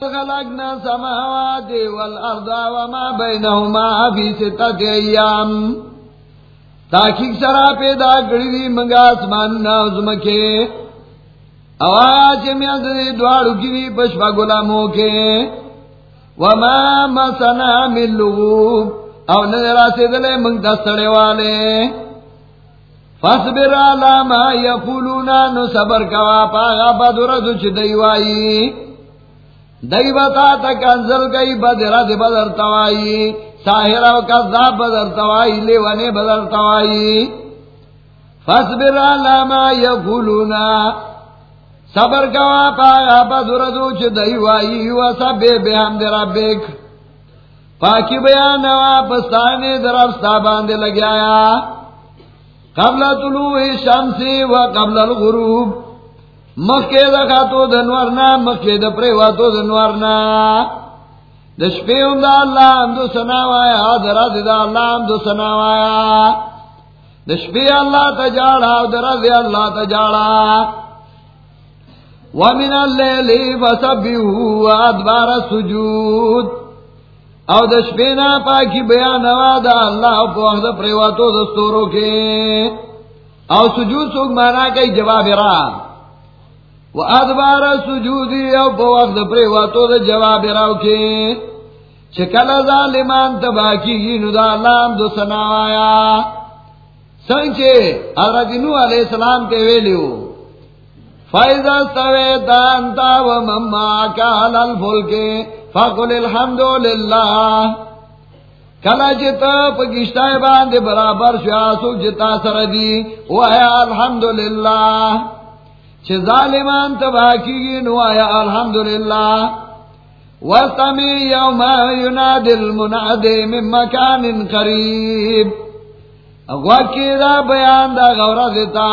خلقنا سماوات والارض وما بينهما في ستة ايام تاکیق سرا پیدا کری دی منگا اسمان نازم کے. آواز میں اندر دوارو کی دی پشپا گلاموں کے. وما مسنا من لغوب. او نظرہ سے دلے منگ دستڑے والے. فصبر علا ما یقولونا نو صبر کوا پاغا بدردو چھ دیوائی. دئی بتا تک انزل گئی بدرا دے بدر توائی ساہرا کا ذاب بدر توائی لیوانے بدر توائی۔ فصبر علا ما یقولونا صبر کوا پایا بدردو چ دیوائی و سب بے ہم درا بیک پاکی بیان واپستانے درفتا باندے لگایا قبل طلوع شمسی و قبل الغروب۔ مکے دکھا تو دنورنا مکے دپریوا تو دنورنا دشپے دا اللہ حمدو سناوایا درا دا اللہ حمدو سناوایا۔ دشپے اللہ تجاڑا درا اللہ تجاڑا ومن الليل فسبحوا وادبار السجود۔ او دشپینا پاکی بیان وادا اللہ پو وقت پریواتو دستورو کے۔ او سجود سوک مانا کئی جواب را۔ و ادبار سجودی او پو وقت پریواتو دا جواب راو کے چکل ظالمان تباکی گینو دا اللہ دو سناوایا سنچے حضرت نو علیہ السلام تے ویلیو فائدہ سوے دانتا و مما کال الفل کے فقل الحمد للہ کلا جتا پکشتا باندھ برابر شاسو جتا سردی وہ الحمد للہ چھ ظالمان تباکی گی نو آیا الحمد للہ وسمی یوم یناد المناد من مکان قریب. وکی دا بیان دا غورا دیتا.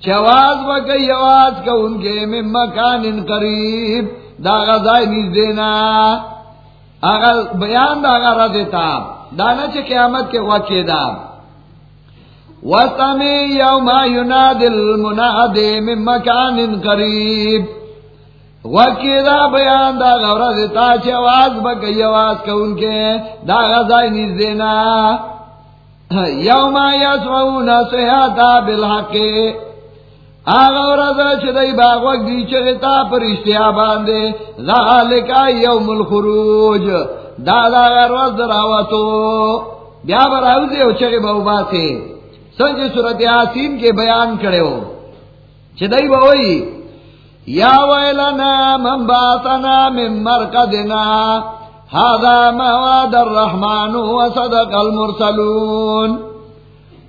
چواز بکی آواز کا ان کے میں مکان قریب. دا غزائی نیز دینا. اگر بیان دا غرا دیتا. دانا چھ قیامت کے واقع دا. وَسَمِي يَوْمَ يُنَادِ الْمُنَادِ مِن مَكَانٍ قَرِيب وکی دا بیان دا غورا دیتا چھ آواز بکی آواز کا ان کے دا غزائی نیز دینا یوم یسمعون صحاتا بالحقی چدئی باغ دی چگتا پر اشتیا باندے ذالکا یوم الخروج دادا روز دراوتو بیا براو دے او چگے باو باتے سنج صورت یاسین کے بیان کرے ہو۔ چدئی باوئی یا ویلنا من باتنا من مرکدنا هذا ما وعد الرحمن وصدق المرسلون۔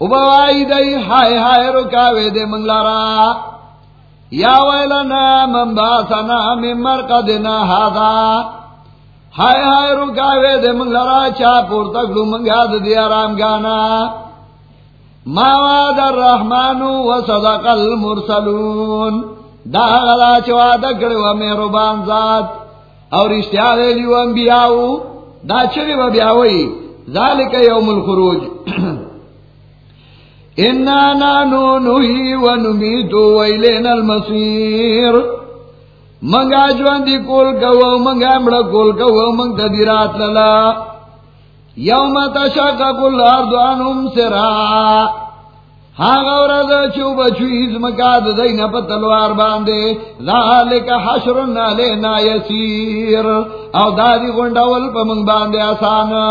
ابوائی دئی ہائے ہائے رکاوے دے منگلارا یا ویلنا من باسنا من مرقدنا ہادا ہائے ہائے رکاوے دے منگلارا چا پور تکڑو منگا دی آرام گانا۔ ما وعد الرحمن وصدق المرسلون. دا غلا چوا دکڑو میربان ذات. اور اشتیار لیو انبیاؤ دا چلی و بیاوئی ذالک یوم الخروج. نانو نوہی و نمیتو ویلین المصیر. منگا جواندی کول کو منگا مڑا کول کو منگ تدیرات للا. یوم تشاقق الارض عنهم سرا ہاں غورد چو بچویز مکاد دین پتلوار باندے ذالک حشر علینا یسیر. او دادی گنڈاول پا منگ باندے آسانا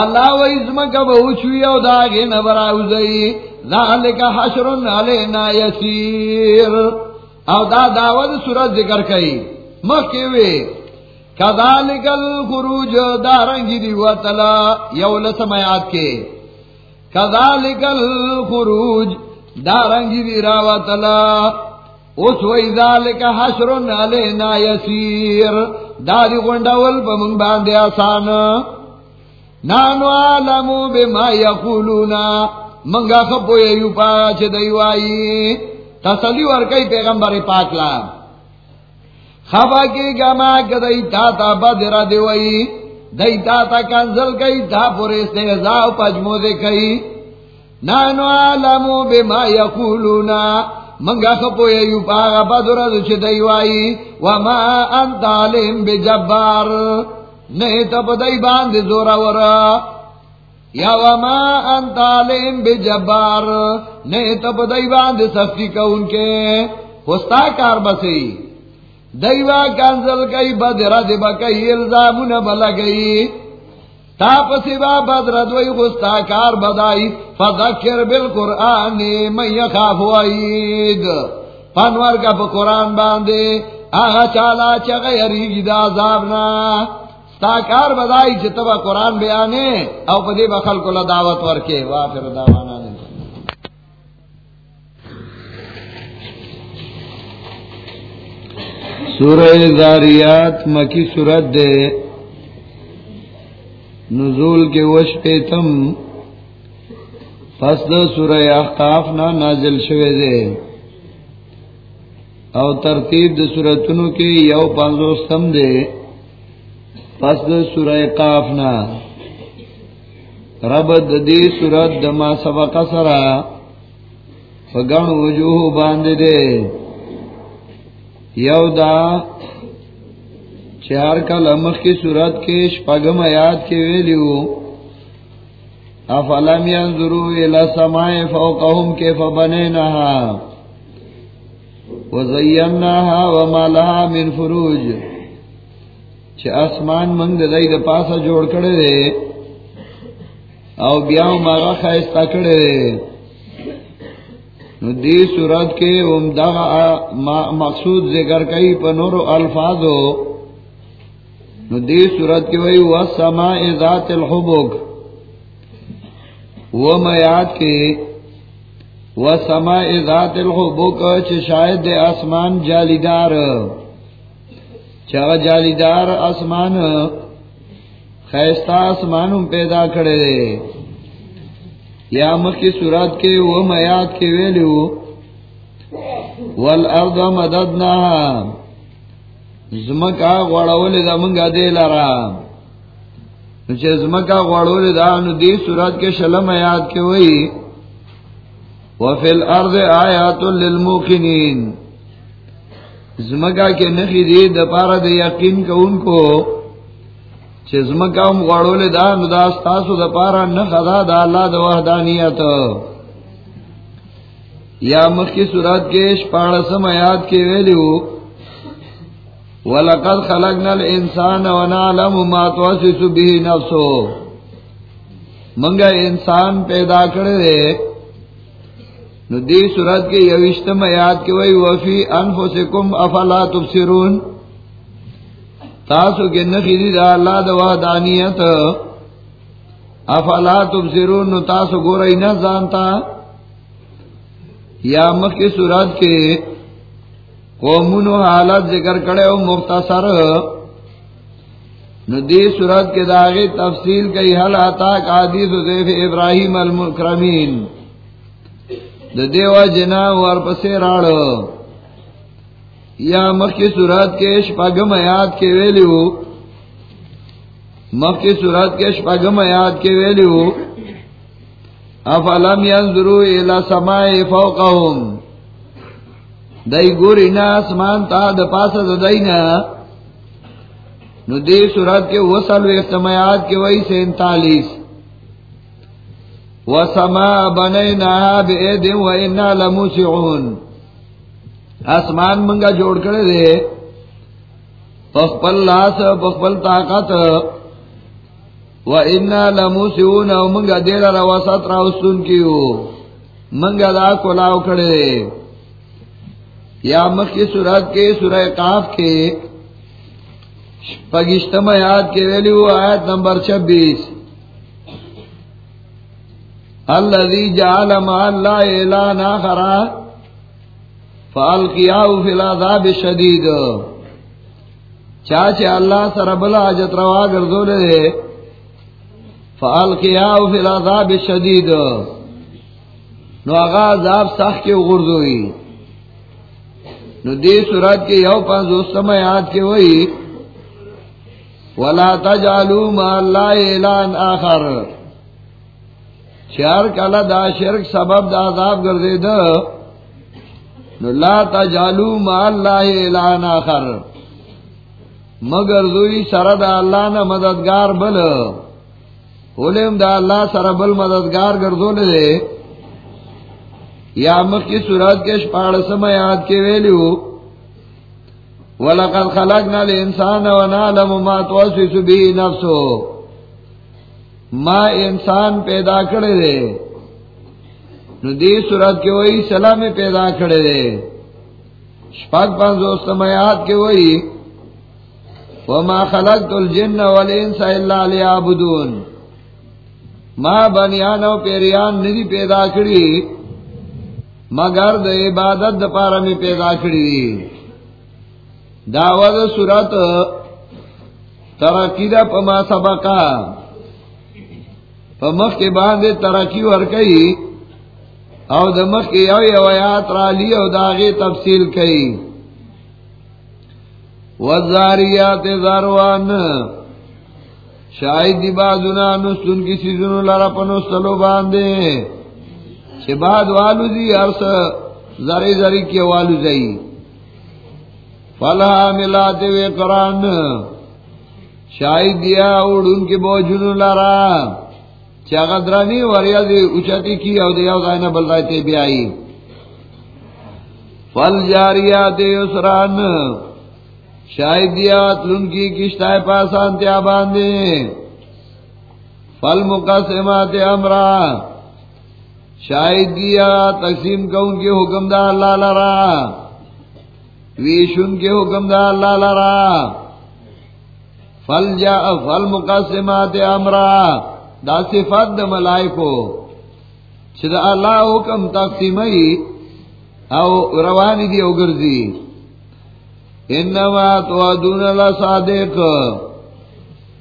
اللہ و ازم کا بہوچوی او داگے نبراو زئی ذالک حشر علینا یسیر. او دا دعوت سورت ذکر کئی مکیوے کذالک الخروج دارنگی دی وطلا یول سمیات کے۔ کذالک الخروج دارنگی دی راوطلا اس وی ذالک حشر علینا یسیر۔ داری گنڈاول پا منگ باندے آسانا نانو عالمو بما یقولونا منگا خپو یو پا چھ دیوائی۔ تسلی ورکی پیغمبر پاک لا خبا کی گما کدئی تا تا بدر دیوائی دئی تا تا کنزل کئی، تا پر استحزاو پجمو دے کئی۔ نانو عالمو بما یقولونا منگا خپو یو پاگا بدر چھ دیوائی وما انت علیم بجبار نہیں تب دئی باندھ زورا ورا۔ یا وما انت علیم بجبار نہیں تب دئی باندھ سختی کا ان کے ہوستا کار بسی۔ دیوا کانزل کئی بدر دبا کئی الزام نہ بلا گئی تاپ سوا بدر دوئی غستا کار بدائی. فذکر بالقرآن من یخاف وعید پنور کا پا قرآن باندے. آغا چالا چغیری گی دا عذابنا. ستا کار بدائی چتبا قرآن بیانے. او پا دے بخل کو لدعوت ورکے. وافر دعوانا. سورہ زاریات مکی سورت دے۔ نزول کے وش پہ تم۔ پس دو سورہ احقاف نا نازل شوے دے۔ او ترتیب دو سورتنو کے یو پانزو ستم دے۔ پس دو سورہ قاف نا۔ رب دی سورت دما سبق سرا فگن وجوہ باندے دے۔ یو دا چار کا لمخ کی صورت کے شپگم آیات کے ویلیو افلم ينظروا الى السماء فوقهم كيف بنيناها وزيناها وما لها من فروج. چھ اسمان منگ دائی دا پاسا جوڑ کڑے دے او بیاو مارا خیستا کڑے دے نو دی صورت کے امدہ مقصود ذکر کئی پنور الفاظو. نو دی صورت کی وئی والسماء ذات الحبک. وہ میات کے والسماء ذات الحبک شاید آسمان جالیدار. چاہ جالیدار آسمان خیستہ آسمان پیدا کھڑے دے. یا مکی صورت کے وہ میات کے ویلو والارض مددناها زمکا غوڑول دا منگا دے لارا نچے زمکا غوڑول دا نو دی صورت کے شلم آیات کے وئی وفی الارض آیات للموقنین۔ زمکا کے نخی دی دا پارا دا یقین کا ان کو چے زمکا ہم غوڑول دا، نو دا ستاسو دا پارا نخدا دا اللہ دا وحدانیت. یا مخی صورت کے شپاڑسم آیات کے ویلیو وَلَقَدْ خَلَقْنَا الْإِنسَانَ وَنَعْلَمُ مَا تُوَسِسُ بِهِ نَفْسُ منگا انسان پیدا کرے دے نو دی صورت کے یوشتم آیات کے وی وفی انفسکم افلا تبصرون؟ تاسو کے نخیدی دا اللہ دا وحدانیت. افلا تبصرون، نو تاسو گو رئی نہ زانتا یا مخی صورت کے قومونو حالت ذکر کرے او مختصر. ندی صورت کے داغی تفصیل کئی حل آتا حدیث حذیف ابراہیم المکرمین؟ دیو جنا ور پسے راڑ یا مخ کی صورت کے شپگم آیات کے ویلیو، مخ کی صورت کے شپگم آیات کے ویلیو، افلم ينظروا الى سماء فوقهم دئی گوری نا آسمان تا د پاس دئی نو دی سورت کے وسل اختمایات کے وہی سینتالیس۔ و سما بنے نا بے دم و انا لموسعون۔ آسمان منگا جوڑ کر دے۔ پخپل لاس پخپل طاقت۔ و انا لموسعون، او منگا دیر رواسط راوستون کیو۔ منگا دا کلاو کڑے یا مخ سورت کے، سورہ قاف کے۔ پگشتم آیات کے ویلیو آیت نمبر چھبیس۔ الذي جعل مع الله إلهنا آخر فألقياه في العذاب الشديد چاچے اللہ سر بلا جت روا گردو لے فألقياه في العذاب الشديد نو آغا عذاب سخت کے غردوئی نو دی سورت کے یو پانچ دوستم یاد کے وہی ولا تجعلوا ما اللہ اعلان آخر. شہر کلا دا شرک سبب دا عذاب گردے دا. نو لا تجالو ما اللہ اعلان آخر. مگر دوی سر دا اللہ نا مددگار بل. اولیم دا اللہ سر بل مددگار گردو لے یا مخ کی صورت کے شپاڑ سمیات کے ویلیو. وَلَقَدْ خَلَقْنَا الْإِنسَانَ وَنَعْلَمُ مَا تُوَسْوِسُ بِهِ نَفْسُهُ. ما انسان پیدا کرے دے ندی صورت کے وہی سلام پیدا کرے دے۔ شپاک پانزو سمیات کے وہی، وَمَا خَلَقْتُ الْجِنَّ وَالْإِنسَ إِلَّا لِيَعْبُدُونَ۔ ما بنیان و پیریان ندی پیدا کری مگر د عبادت د پارا میں پیدا کری دی داود سورت ترقی دا پما سبقا پمخ کے باندے ترقی ورکی او دمخ کے یو یو آیات را لی او داغی تفصیل کئی وزاریات ذروان شاید دی بازونا نستن کی سیزنو لرا پنستلو باندے چھ بعد والو دی عرص زری زری کی والو زئی فلا ملاتے وے قرآن شاید دیا اوڑن کے بوجھن لارا چاگدرانی وریا دی اچھتی کی او دیا غائنا بلدائیتے بھی آئی فل جاریات اسران شاید دیا تلن کی کشتائے پاسان تیا باندے فل مقاسمات امرا شاید دیا تقسیم کون کے حکم دا اللہ لرا. ویشن کے حکم دا اللہ لرا. فل جا فل مقاسمات امرا دا صفات دا ملائکو چھ دا اللہ حکم تقسیمی او روانی دی او گرزی انما توادون اللہ صادق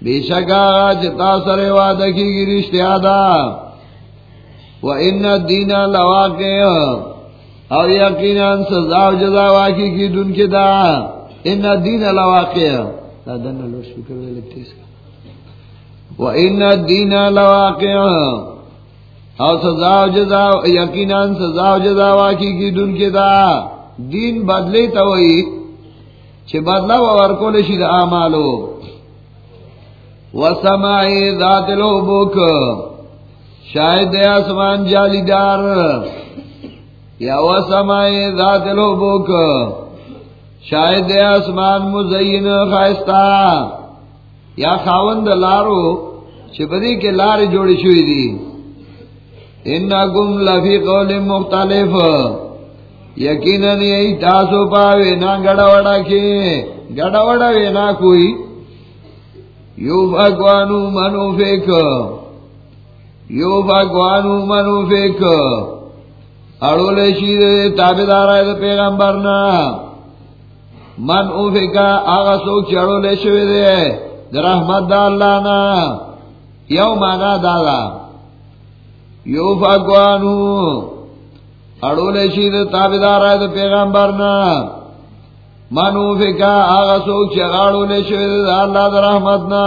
بے شکا چتا سر وعدہ کی گی رشتہ دا و ان الدین لواقع. اور یقینا سزا و جزا واقعی کی دن کے دا ان الدین لواقع. دا دن لو شکر دے اس کا ان الدین لواقع۔ اور سزا و جزا، یقینا سزا و جزا واقعی کی دن کے دا۔ دین بدلے تو وہی چھ بدلا و ورکول شید آمالو۔ و سمائی ذات لو بک شاید دے آسمان جالی دار۔ یا و سمائی ذات لو بک شاید دے آسمان مزین خائستا یا خاوند لارو چپدی کے لار جوڑی شوئی دی. انکم لفی قول مختلف. یقیناً یہی تاسو پاوے نا گڑا وڑا کے گڑا وڑا وے نا کوئی. یو بھگوانو منو فیک. یو بھگوانو منو فیک. اڑو لے شید تابے دار ہے پیغمبر نا من او فیکا، آغا سوک چڑو لے شوے دے. رحمت دا اللہ نا یو مانا دادا یو بھگوانو اڑو لے شید تابدار ہے تو پیغمبر نا منو فکا آغا سوک چگاڑو لے شید اللہ در رحمت نا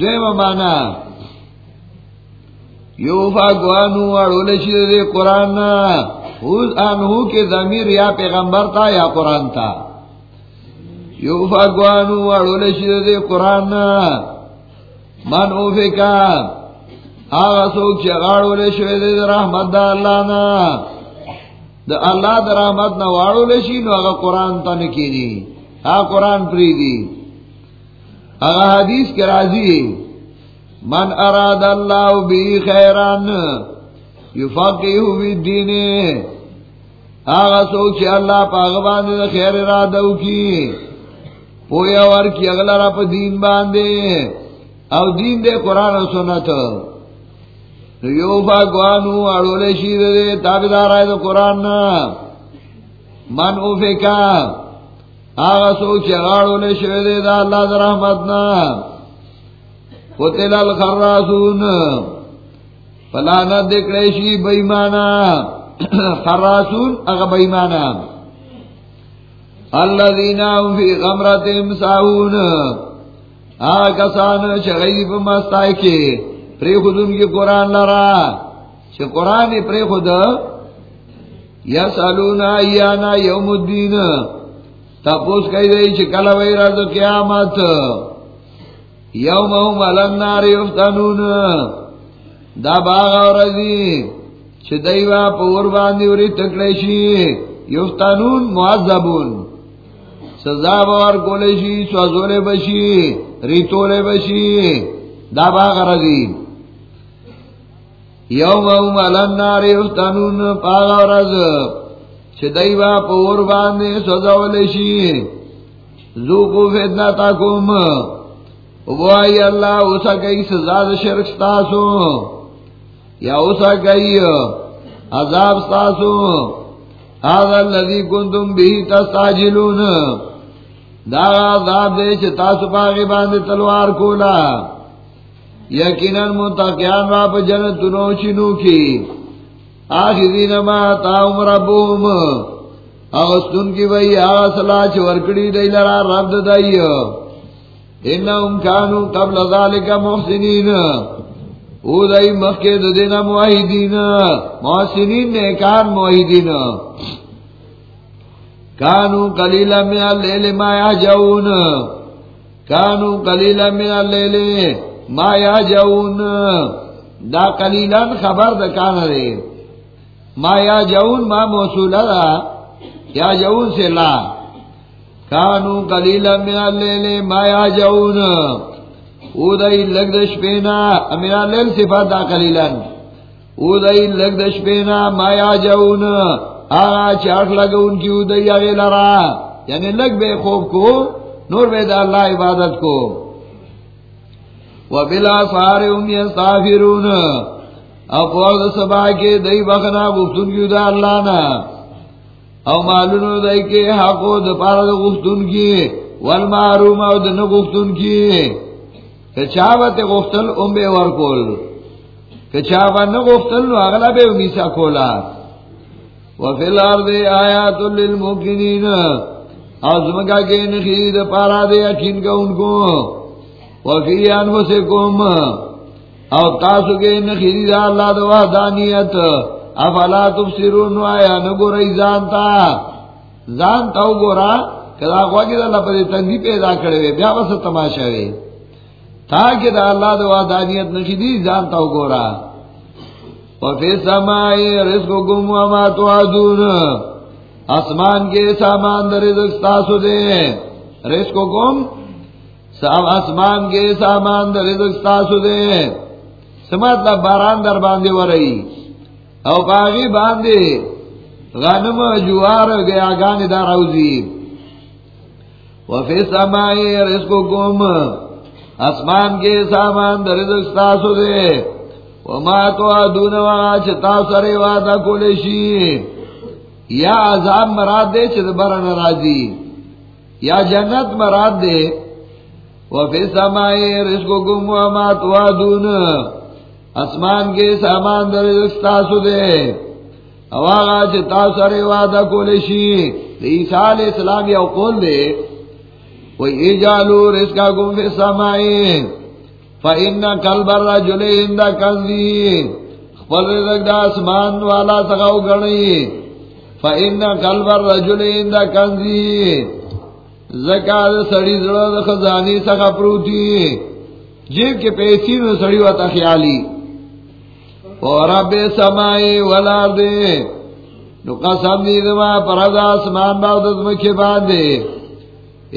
دویم مانا یو فاگوانو اڑو لے شید قرآن نا اوز انہو کے ضمیر یا پیغمبر تا یا قرآن تا. یو فاگوانو اڑو لے شید قرآن نا. منو فکا. آغا سوک چی غاڑو لے دے رحمت دا اللہ نا. دا اللہ دا رحمت نا وارو لے آغا قرآن تا نکینی آغا قرآن پری دی. آغا حدیث کے رازی من اراد اللہ بی خیران یفقیہو بی الدین. آغا سوک چی اللہ پا اغبان دا خیر ارادو کی. پویا ور کی اغلا را پا دین باندے۔ او دین دے قرآن و سنت۔ یو باگوانو اڑولے شید دے، تابدار آئے دو قرآن نا۔ من او فکا آغا سوچ اڑولے شید دے دا اللہ در رحمت نا۔ قتل الخراسون فلانت دکڑے شی بیمانا خراسون اغا بیمانا الذین هم فی غمرت امساہون آغا کسان چغیب مستائی کے پری خودم کی قرآن لرا. چھ قرآن پری خود یا سالونا ایانا یوم الدین. تپوس کئی دی چکل ویرد قیامت. یوم هم النار یفتنون. دا باغ اور رضی چھ دیوا پور باندی وری تکلیشی یفتنون، معذبون. سزا بار کولیشی سوزولے بشی، ریتولے بشی، دا باغ رضی. یوم هم النار یفتنون، پاغ اور رضی چھ دیوا پور باندی سوزولے شی. زوکو فتنہ تاکوم وائی اللہ اسا گئی سزا شرک ستاسو. یا اسا گئی عذاب ستاسو. آذا اللذی کنتم بھی تستاجلون دے چھ تاسو پاگی باندے تلوار کولا یقیناً متقیان راپ جنتنو چنو کی آخذین ما تاهم ربهم اغسطن کی وئی آغا صلاح ورکڑی دی لرا رب دائی انہم کانو قبل ذالک محسنین. او دائی مخید دینا معاہدین محسنین نیکان معاہدین کانو قلیلا من اللیل ما یحجون کانو قلیلا من اللیل ما یحجون دا قلیلا خبر دا کانا دے ما یحجون ما موصولا دا یحجون سے لا. کانو کلیلا من اللیل ما یاجعون. او دای لگ دش پینا من اللیل صفات دا کلیلا او دای لگ دش پینا ما یاجعون آغا چاک لگون کی او دای آغی لرا. یعنی لگ بے خوب کو، نور بے دا اللہ عبادت کو. وبلا سار ام یستغفرون اپورد سبا کے دئی بخنا گفتن کیو دا اللہ نا. او معلوم دای کے حقو د پاره د غفتون کی والمحروم او د نه کی. کچاوت غفتل اوم به ور کول. کچاوت نه غفتل نو اغلا به میسا کولا. وفي الارض آیات للموقنین. ازمگا کے نخید پارا دے یقین کا ان کو. وفی انفسکم. او تاسو کے نخید اللہ دوا دانیت افلا تبصرون آیا نگو رئی زانتا. زانتا او گورا کدا خواکی دا اللہ پر تنگی پیدا کروے بیا بس تماشا وے. تاکہ دا اللہ دا وادانیت نشدی زانتا او گورا. وفی سمائی رزقو گم وما توادون کے سامان در رزق ستاسو دے. رزقو گم اسمان کے سامان در رزق ستاسو دے. سمات دا باران در باندے ورئی. او باغی باندے غنم، جوار گیا گان دار اوزی وفی سمائی رزقو گم اسمان کے سامان در رزق ستاسو دے. وما تو ادون وغا چتا سرے وعدہ کولشی یا عذاب مراد دے چھ برن راضی یا جنت مراد دے وفی سمائی رزقو گم وما تو ادون اسمان کے سامان در رستاسو دے اواغا چتا سرے وعدہ کولشی عیسیٰ علیہ السلام یا قول دے وی ایجالو رزقا گم فی سمائی فَإِنَّ قَلْبَ الرَّجُلِ عِنْدَ خپل رزق اسمان والا سغاو گنی فَإِنَّ قَلْبَ الرَّجُلِ عِنْدَ زکات سڑی خزانی سغا پروتی جیب کے پیسی نو سڑی واتا خیالی ورب سمائی والارد نو قسم دیدما پرد آسمان باو دزمکی باندے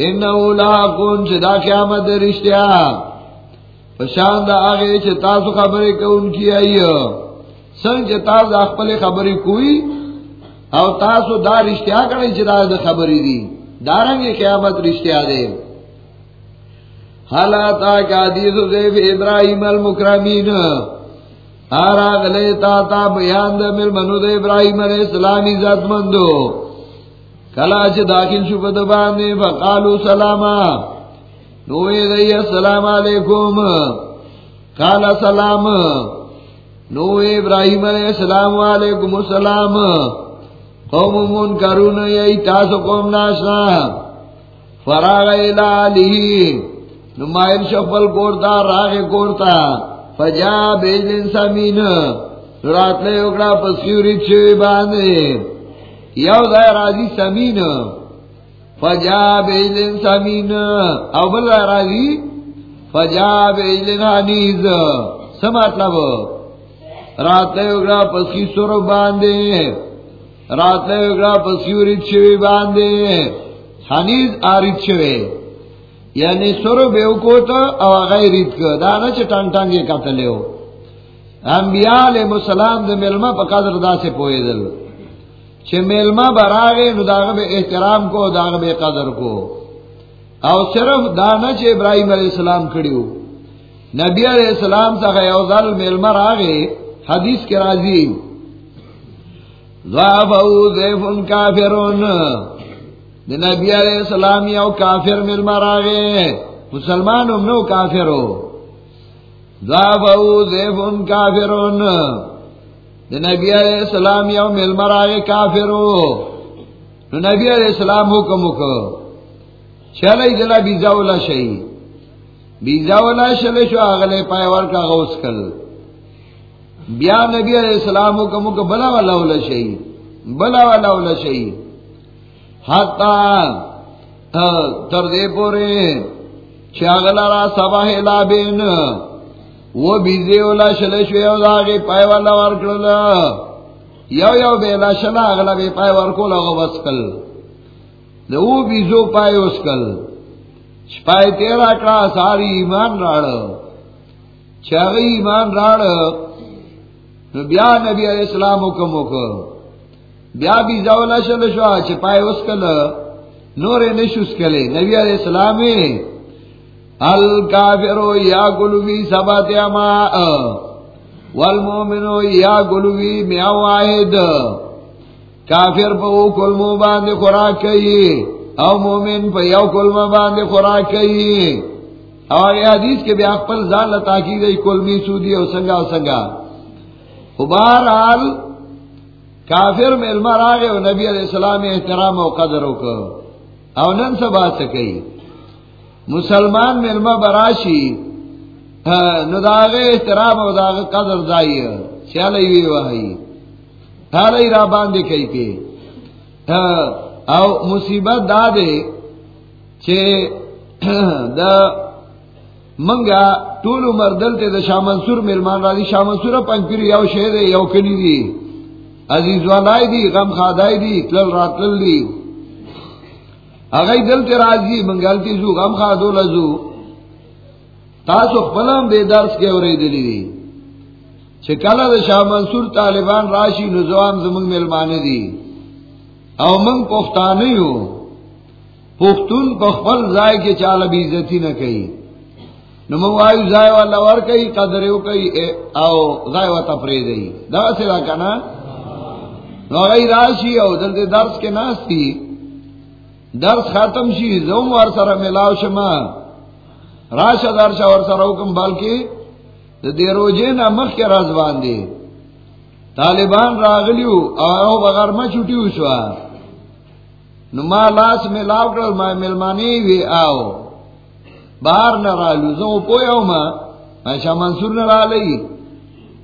انہو لاقون چھ دا قیامت رشتیا پشان دا آگے چھ تاسو خبری کہ ان کی آئی سنگ چھ تاس اخپل خبری کوئی او تاسو دا رشتیا کرنی چھ دا خبری دی۔ دارنگی قیامت رشتیا دے۔ حالاتا کا دیسو زیف ابراہیم المکرمین۔ آرا گلے تا تا بیان دا مل منو دا ابراہیم علیہ السلامی ذات مندو۔ کلا چھ داخل شفت باندے فقالو سلاما۔ نوے دی السلام علیکم۔ قال سلام۔ نوے ابراہیم علیہ السلام علیکم السلام۔ قوم منکرون یہی تاسو قوم ناشنا۔ فراغ الہی نمائر شفل کورتا، راغ کورتا۔ فجا بیجلن سمین۔ رات لے اکڑا پسیوری چھوی باندے یو راضی سمین۔ فجا بیجلن سمین او بل راضی فجا بیجلن حنیز. سمطلب رات لے اگڑا پسی سور باندھے رات لے اگڑا پسی ریت شوی باندھے حنیز آریت شوی. یعنی سور بیو کو تو او غیر ریت کو دانا چھ ٹانگ ٹانگے قتلے ہو انبیاء علیہ السلام دے ملما پا قدر دا سے پوئے دل چھ ملما براغے نو داغ بے احترام کو، داغ بے قدر کو. او صرف دانا چھ ابراہیم علیہ السلام کھڑیو نبی علیہ السلام تا غیوزال ملما راغے حدیث کے راضی. ضعفو زیفن کافرون. دے نبی علیہ السلام یو کافر ملما راغے مسلمان امنو کافرو. ضعفو زیفن کافرون. دے نبی علیہ السلام یو ملما راغے کافرو نبی علیہ السلام حکم کو چلی جلا بیزاولا شئی بیزاولا شلی شو آگلے پائے ورکا غوث کل بیا نبی علیہ السلام حکم کو بلا والا اولا شہی بلا والا اولا شہی حتا تردے پورے چاگلا را سبا لابین. وہ بیزے اولا شلے شوی او داغی پائے والا ورکل یو یو بیلا شلا اگلا بے پائے ورکو لگو بسکل دو بیزو پائے اسکل پائے تیرا کڑا ساری ایمان راڑ. چاگی ایمان راڑ. نو بیا نبی علیہ السلام حکم کو بیا بھی زولا شل شو چپائے اس کل. نور نشوس کلے. نبی علیہ السلام الکافرو یا گلوی سبات اما والمومنو یا گلوی میا واحد، کافر پا او کلمو باندے خوراک کئی، او مومن پا یو کلمو باندے خوراک کئی۔ اور یہ حدیث کے بیا پل زال تاکی گئی کلمی سودی او سنگا او سنگا۔ بہرحال کافر میں علم آگے وہ نبی علیہ السلام احترام و قدر کو او نن سے بات سکی مسلمان میں براشی نداغ احترام و داغ قدر دائی سیالی وی وحی حالی را باندے کئی کے او مصیبت دا دے چھے دا منگا ٹول عمر دلتے دا شاہ منصور ملمان را دی شاہ منصور پنکری یو شہر یو کنی دی. عزیز والائی دی، غم خادائی دی، تلل رات تلل دی. اگئی دلتے راضی، منگلتی زو، غم خادو لزو. تاسو خپلم بے درس کے اوری دلی دی چکلا دا شاہ منصور طالبان راشی نزوان زمنگ ملمانے دی. او منگ پختانی ہو پختون پخپل زائے کے چال ابھی عزتی نہ کئی. نموائیو زائے والا ور کئی قدریو کئی او زائے والا تفرید ای دا سے دا کنا؟ نو غی راشی او دلتے درس کے ناس تھی درس ختم شی زوم ور سر ملاو شما راشا درشا ور سر حکم بالکی دا دی روجے نا مخ کے رازوان دی طالبان راغلیو او بغیر ما چھوٹیو شوا نو ما لاس ملاو کرل ما ملمانی وی آو باہر نہ رالو. زو پویا ما میں شاہ منصور نہ رالی.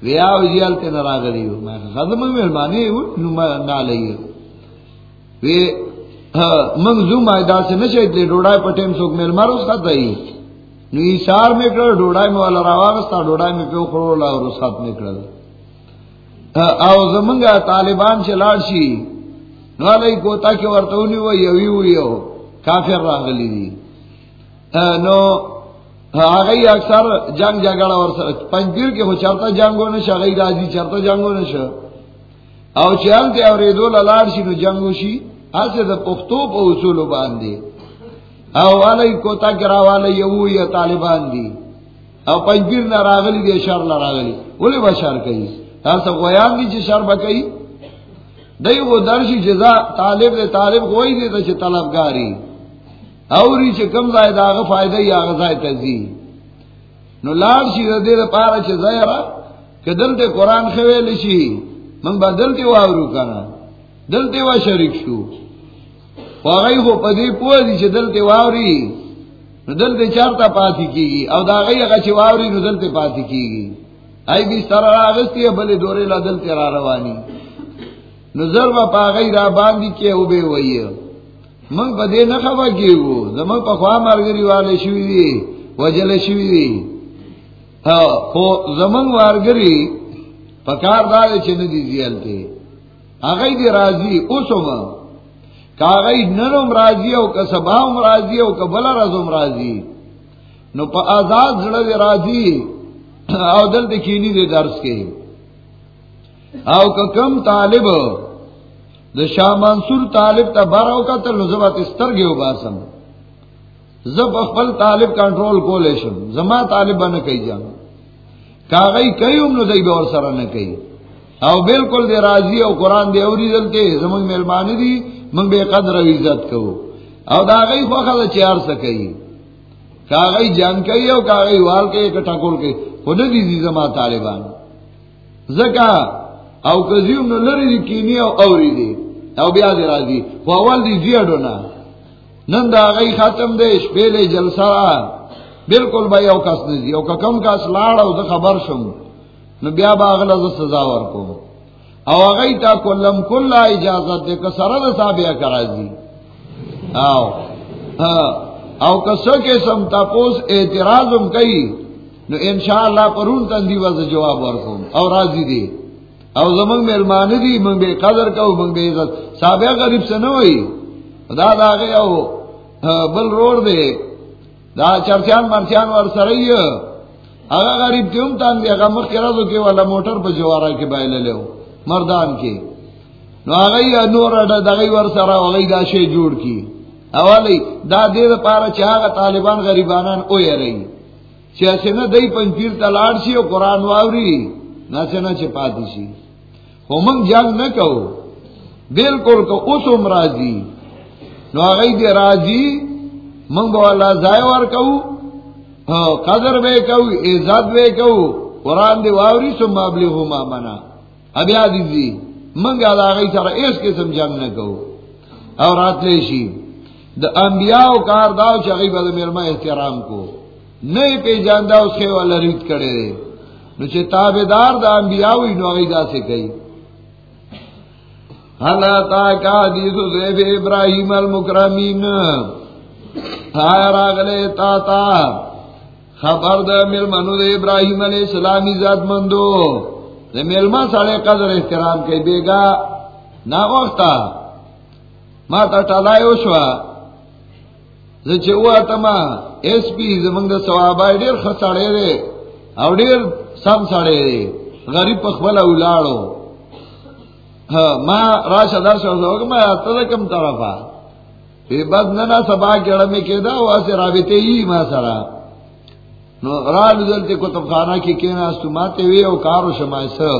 ویا وجیال تے نہ راگلی میں خدم میں مانی نو نہ لئی وی ہاں، من زو ما دا سے نہ چیت لے ڈوڑای پٹیم سوک میل مارو سا دئی نو ایشار میں کر ڈوڑای میں والا راواستا ڈوڑای میں پیو کھڑو لا اور ساتھ میں ہاں، کر او زمنگا طالبان سے لاڑ شي نو علی کو تا کہ و یوی و یو کافر راغلی دی۔ ہاں، نو آگئی اکثر جنگ جگڑا اور پنجیر کے ہو چرتا جنگو نش آگئی راضی چرتا جنگو نش او چلتے اور دو للاڑ نو جنگو شی۔ ایسے دا پختو پا اصولو باندے او والی کوتا کرا والی یو یا طالبان دی او پنجیر نا راغلی دی شر نا راغلی ولی با شر کئی ایسا غیان دی چی شر با کئی دی وہ درشی جزا طالب دے طالب کوئی دیتا چی طلبگاری اوری چھ کم زائے دا آغا فائدہ یا آغا زائے تزی نو لار شی دا دیر پارا چھ زائرہ کہ دل دلتے قرآن خویل شی من با دلتے واورو کنا دل دلتے وا شرک شو. واغی خو پدی پوہ دی چھ دلتے واوری نو دلتے چارتا پاتی کی گی او دا غی اگا چھ واوری نو دلتے پاتی کی گی ای بیس تر آغستی ہے بلے دورے لا دلتے را روانی نظر با پاگئی را باندی کے او بے وئی منگ پا دے نخوا کی گو زمان پا خواہ مارگری والے شوی دی وجل شوی دی خو زمان وارگری پکار دارے چھ ندی زیلتے آگئی دی راضی اسو من کاغی نرم راضی او کا سباوم راضی او کا بلا رزم راضی. نو پا آزاد زڑا راضی. او دل دی کینی دی درس کے او کا کم طالب دا شاہ منصور طالب تا باراو کا تل نزبت استر گیو باسم زب اخبر طالب کنٹرول کو لیشم زما طالب بنا کئی جان کاغی کئی ام نزی بور سر نہ کئی او بالکل دے راضی او قرآن دے اوری دلتے زمان ملمانی دی من بے قدر عزت کو او دا غی خو خلا چیار سکی کاغی جان کئی او کاغی وال کے کٹا کول کے خود دی دی زما طالبان. زکا او کزیوم نو لری دی کینی او اوری دی. او بیا دی راضی. خو اول دی زیادو نا نن دا غی ختم دے شپیلے جلسا بالکل بھائی او کس نزی او کم کس لاڑ او دا خبر شم. نو بیا باغلا ز سزا ورکو او غی تا کلم کل اجازت دے کہ سرد صابیہ کرا جی او او کسو کے سم تپوس اعتراضم کئی نو انشاءاللہ پرون تندی وز جواب ورکو او راضی دی او زمنگ مہرمان دی منگ بے قدر کو منگ بے عزت. صابیہ غریب سے نہ ہوئی دا دا گئے او بل روڑ دے دا چرچان مرچان ور سرئی اگا غریب کیوں تان دی اگا مخ کرا دو کے والا موٹر پہ جوارا کے بائلے لے ہو مردان کے نو آگئی نور اڈا دغی ور سرا آگئی دا شے جوڑ کی اولی، دا دید پارا چاہا طالبان غریبانان اوی رئی چاہ سے نا دی پنپیر تلاڑ سی او قرآن واوری نا سے نا چھ پاتی سی خو منگ جنگ نہ کہو بالکل کو اس ام راضی نو آگئی دی راضی منگ بو اللہ زائیوار کہو قدر بے کہو عزت بے کہو قرآن دی واوری سو مابلی ہو ما منا اب یاد دی منگا دا گئی سارا اس قسم جنگ نہ کہو اور رات لیشی دا انبیاء و کار داو چاگئی با دا میرما احترام کو۔ نئی پی جاندہ اس کے والا ریت کرے دے۔ نو چھے تابدار دا انبیاء ہوئی، نو آگئی دا سے کئی حالا تا کا دیسو زیب ابراہیم المکرمین۔ آیا راگلے تا تا۔ خبر دا ملمنو دا ابراہیم علیہ السلامی ذات مندو۔ دا ملما ساڑے قدر احترام کے بے گا نا وقتا ما تا ٹالائیو شوا زچے ہوا تما ایس پی زمنگ دا سوابای دیر خط ساڑے دے او دیر سم ساڑے دے غریب پخبل اولاڑو ما راشا در شو زوگ ما تا کم طرفا پی بد ننا سبا کیڑا میں کہدا واسے رابطے ہی ما سرا نو رال دلتے کتب خانہ کی کہنا استماتے وی او کارو شمائے سا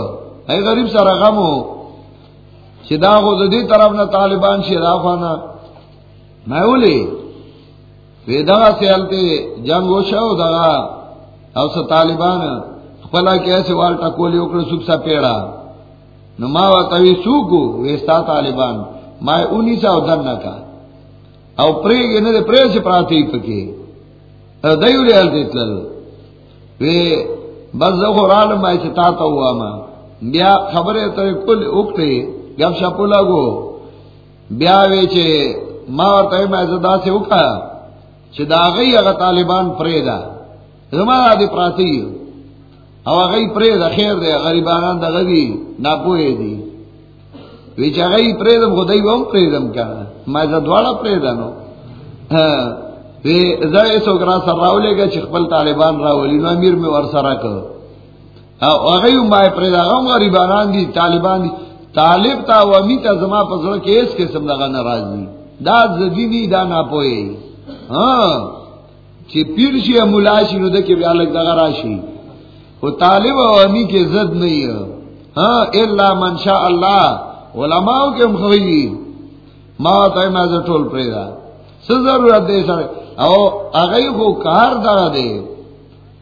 اے غریب سارا غمو چدا خو دی طرف نہ طالبان شدا خوانا۔ میں اولی۔ وی دغا سیالتے جنگ و شو دغا او سا طالبان خپلا کیسے والتا کولی اکڑ سک سا پیڑا۔ نو ما و توی سوکو ویستا طالبان۔ ما اونی سا او دن نکا او پریگی ندے پریگ سے پراتی پکی۔ دیو لیال دیتلل وی بس زخو رالم ما ایسی تاتا ہوا ما بیا خبره ته کل اوکته گپ شپو لگو بیا وی چې ما ورته ما زدا سے وکا چې دا غي هغه طالبان پرېدا زما دې پراتی او هغه پرېدا خیر دی، غریبانان دغه دي، ناپوهې دي. وی چې هغه پرېدم خدای ووم پرېدم کا ما زدواړه پرېدا نو ها. وی زای سو کرا سره راولېګه چې خپل طالبان راولي، نو امیر می ور سره کړ. او هغه ما پرېدا هم غریبانان دي، طالبان دي. طالب تا و امی تا زما پسر کے اس قسم لگا ناراضی دا زدینی دا نا پوئے ہاں چی پیر شی مولا شی نو دکی بیا لگ دغا راشی وہ طالب و امی کے زد نہیں ہے ہاں الا من شاء اللہ علماء کے مخوی ما تا ما ز ټول پریدا ضرورت دی سره؟ او هغه خو کار دا دی.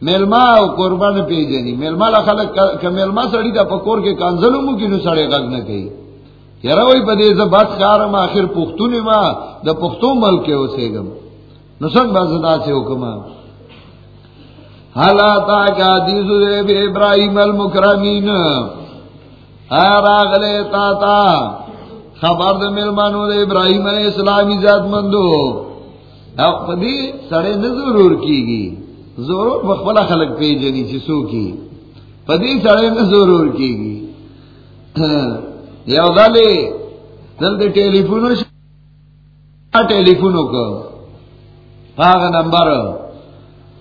ملما او قربان پیجنی ملما لا خلق ک ملما سړی د پکور کې کانزلو مو کې نو سړی غږ نه کوي. یاره وای په دې کار ما اخر پختونه ما د پختو ملک اوسېګم نو څنګه بازدا سے حکم حالا کا حدیث ابراہیم المکرمین؟ آ اراغلے تا تا. خبر دے ملمانو دے ابراہیم علیہ السلام ذات مندو۔ او پدی سڑے نہ ضرور کی گی ضرور بخبلا خلق پی جنی چسو کی۔ پدی سڑے نہ ضرور کی گی یو دالے، دل دے ٹیلی فونو شا ٹیلی فونو کو۔ پاگ نمبر۔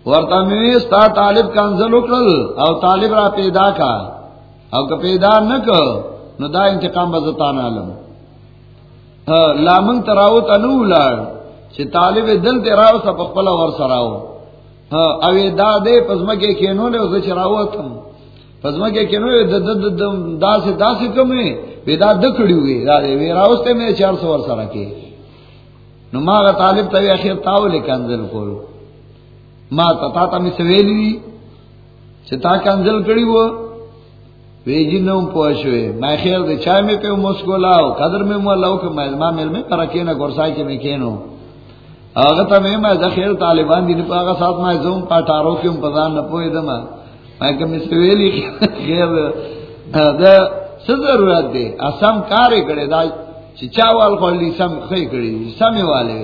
ورطا میں ستا طالب کانزل اکرل او طالب را پیدا کا۔ او که پیدا نکو، نو دا انتقام بزتان علم لامن تراو تنو لار چه طالب دل تراو سا پخپلا ور سراو اوی دا دے پزما کے کینو لے اوزا چراو اتم پزما کینو لے دا دا دا دا سے دا سے کم ہے وی دا دکڑی ہوئی دا دے وی راوستے میں چار سو ور سرا کے نو ما غا طالب تاوی اخیر تاو لے کنزل کولو ما تا تا تا می سویلی دی چه تا کنزل کری وہ وی نو پوشوے میں خیر دے چائے میں پہ مسکو لاؤ قدر میں مو لاؤ کہ میں ما مل میں کرا کینا گورسائی کے میں کینو. آگا تا میں میں دخیر طالبان دی نپا آگا ساتھ میں زوم پاٹارو کیوں پزان نپوئی دما میں کہ میں سویلی خیر. دا سو ضرورت دے اسم کارے کڑے دا چچا وال خولی سم خی کڑی، سمی والے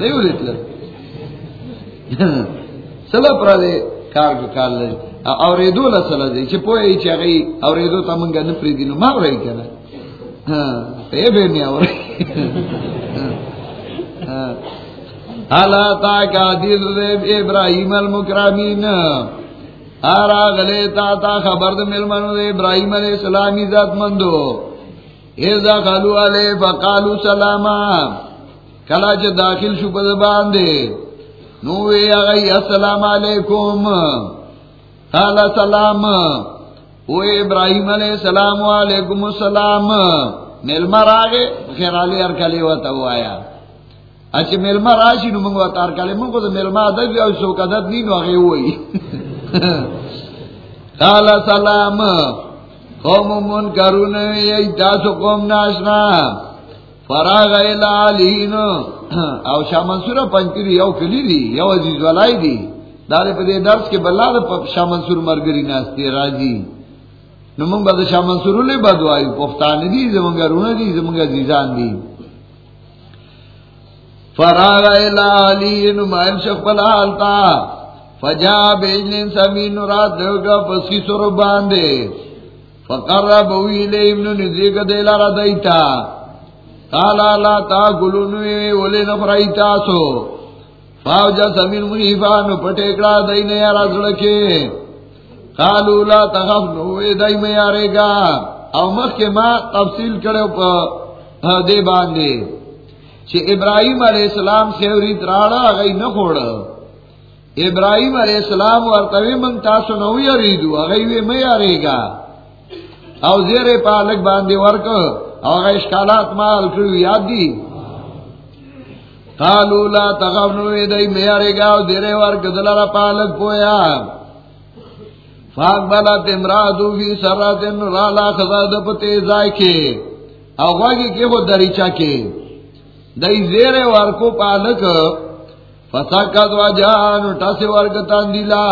دیو لیتل سلا پرا دے کار کو کار لے اور یہ دو لسلا دے چھ پوئے اور دو تا منگا نپری رہی کنا اے بے نیا ہو رہی ابراہیم المکرامین آرا غلے تا تا خبر دے ملمنو ابراہیم علیہ السلامی ذات مندو. ایزا خلو علیہ فقالو سلاما. کلا چھ داخل شو پد باندے نوے اگئی السلام علیکم. قال سلام. او ابراہیم علیہ السلام علیکم السلام. ملما راگے خیر علی ارکلی وتا آیا اچھا ملما راشی نو منگو اتار کلی منگو تو ملما دب یا سو قدد نی نو اگے ہوئی. قال سلام. قوم من کرون یی تاسو قوم ناشنا. فراغ الى علین او شاہ منصور پنچری یو کلی دی، یو عزیز ولائی دی. دارے پہ دے درس کے بلا دا شاہ منصور مرگری ناستے راجی نو منگ با شاہ منصور لے بدوائی پفتان دی زمانگا رونا دی زمانگا عزیزان دی فراغ الى علین مائم شخفل حالتا فجا بیجن سمین رات دوگا پسی سر باندے. فقرب ویلے ابن نزیق دیلا را دیتا. قالا لا تا گلونوی ولی نفرائی تاسو. فاوجا سمین مخیفانو پٹیکڑا یارا سڑکے. قالو لا تخف میں یارے گا. او مخ کے ما تفصیل کرے دے باندے. چھے ابراہیم علیہ السلام خیوری تراڑا اگئی نکھوڑا ابراہیم علیہ السلام ورطوی من تاسو نوی یریدو اگئی وی میں یارے گا. او زیر پالک باندے ورکو اور اشکالات مال کرو یاد دی. قالو لا تغفنو ایدائی میارے گاو دیرے وار کدلارا پالک پویا۔ فاق بلا تمرادو فی سراتن رالا خزاد پتے زائکے او غواگی کی خود دریچا کے دائی زیرے وار کو پالک، فساکت وجہانو ٹاسی ورکتان دیلا۔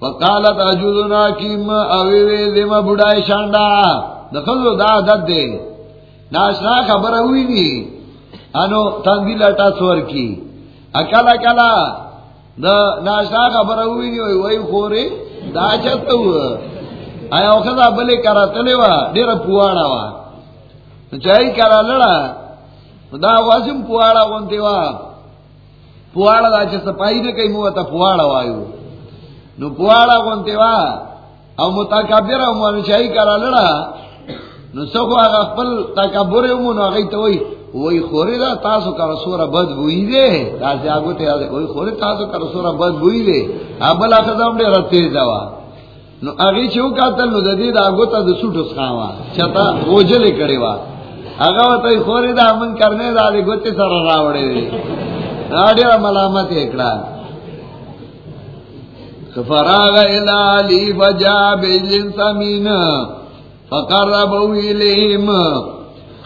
فقالت عجوزنا کیم اویوی دیما بڑائی شانڈا دخلو دا عدد دے۔ ناشنا خبر ہوئی نی۔ انو تندی لٹا سور کی۔ اکلا کلا دا ناشنا خبر ہوئی نی وی خورے، دا چت آیا وخدا بلے کرا تلے وا، دیر پواڑا وا۔ چاہی کرا لڑا، دا واسم پواڑا ونتے وا۔ پواڑا دا چا سپائی نے کئی موتا پواڑا وایو۔ نو پواڑا ونتے وا، او متکبر او منشاہی کرا لڑا۔ نو سکو آگا خپل تکبر امو نو آگئی تو وی۔ وی خوری دا، تاسو کا رسورا بد بوئی دے۔ تاسی آگو تے آگے وی خوری تاسو کا رسورا بد بوئی دے۔ ہاں، آبلا خزام دے رتیز دوا نو آگئی چھو کاتل نو دید آگو تا دو سوٹو سخاوا چتا غوجلے کرے وا۔ آگا و تای خوری دا، من کرنے دا دے گوتے سر راوڑے دے۔ آڈی را ملامت اکڑا۔ فراغ الالی فجا بیجن سمین، فقربو الیہم۔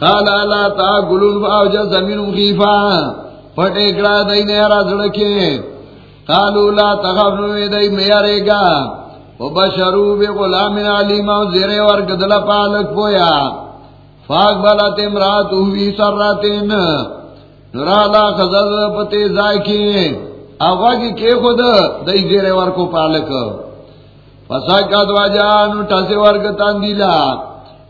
قال لا تاکلون فاوجا زمین پٹیکڑا لا میارے گا. بغلام زیرے ورگدل پالک پویا. فاق بالا تیم رات ہوئی سر نرالا خزر پتے زائکی آغا کی کے خود دائی زیر ورکو پالک. فسا کا دوا جان ٹھسے ورگ تاندیلا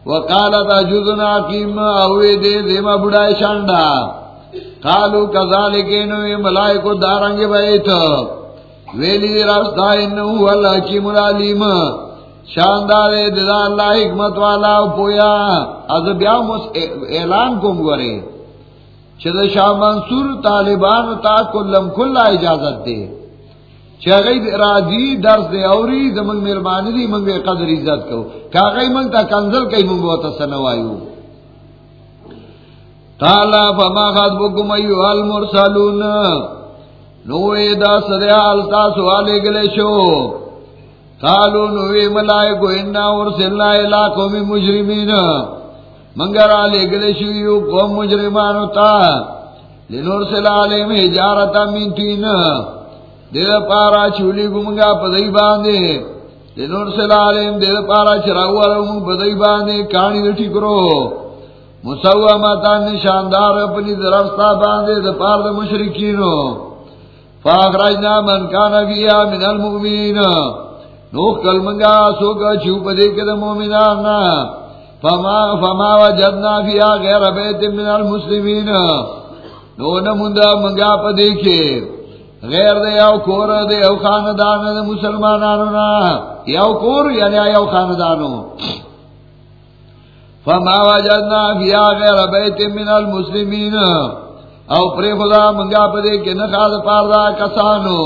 وقالا تا جزنا قیم اوے دے دیما بڑای شانڈا قالو کذالکینو ملائکو دارنگے بیت. ویلی راستا انہو اللہ کی ملالیم شاندار ددا اللہ حکمت والا پویا. از بیا اعلان کو مگرے چد شاہ منصور طالبان تا کلم کلا اجازت دے. چاگئی راضی درس دے اوری زمن مہربانی دی، منگ قدر عزت کو کاغی منگ تا کنزل کئی، منگ بہت سنوائیو۔ تالا فما خطبکم ایوہ المرسلون۔ نوے دا سدیال تا سوالے گلے شو۔ قالو نوے ملائکو، انا ورسلنا الہ قوم مجرمین۔ منگر آلے گلے شو شویو قوم مجرمانو تا۔ لنرسل آلیم حجارتا من تین۔ دل پارا چولی گمگا پدائی باندے لنرسل آلیم دل پارا چراوالا گم پدائی باندے، کانی دٹی کرو۔ مسوامتا نشاندار اپنی درستا باندے دپار دا مشرکینو۔ فاخرجنا من کان بیا من المؤمنین۔ نوخ کلمنگا سوکا چوپ دے کے دا مومنانا فما فما وجدنا فیا غیر بیت من المسلمین۔ نو نموندا منگا پا دیکھے غیر دے یو کور دے یو خاندان دے مسلمانانو نا یو کور یعنی یو خاندانو. فما وجدنا فیا غیر بیت من المسلمین. او پر خدا منگا پدے کہ نخاد پاردا کسانو.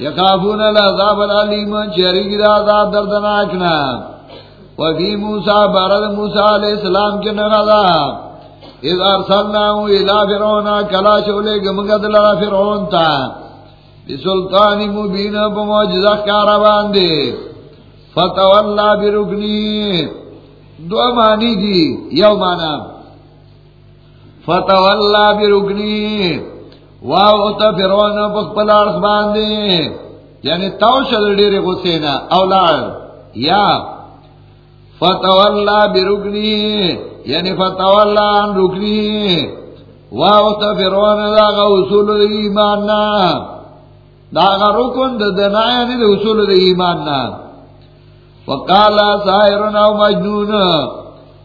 یخافون العذاب العلیم چہری کی عذاب دردناکنا وفی موسیٰ بارد موسیٰ علیہ السلام کے نخدا اذ ارسلناہو الہ فرعون، کلا شولے گمگد لرا فرعون تا. مبین بموجزہ کارا باندے. برکنی. دو مانی دی، یو مانا فتح اللہ برکنی. واو تا فرعون پخپل عرص باندے. یعنی تو شد دیر غسینا اولاد یا. فتح اللہ برکنی. یعنی فتح اللہ رکنی. واو تا فرعون داغا اصول دا ایماننا داغا رکن دا دنا یعنی دا اصول دا ایماننا وقالا سائرنا و مجنون.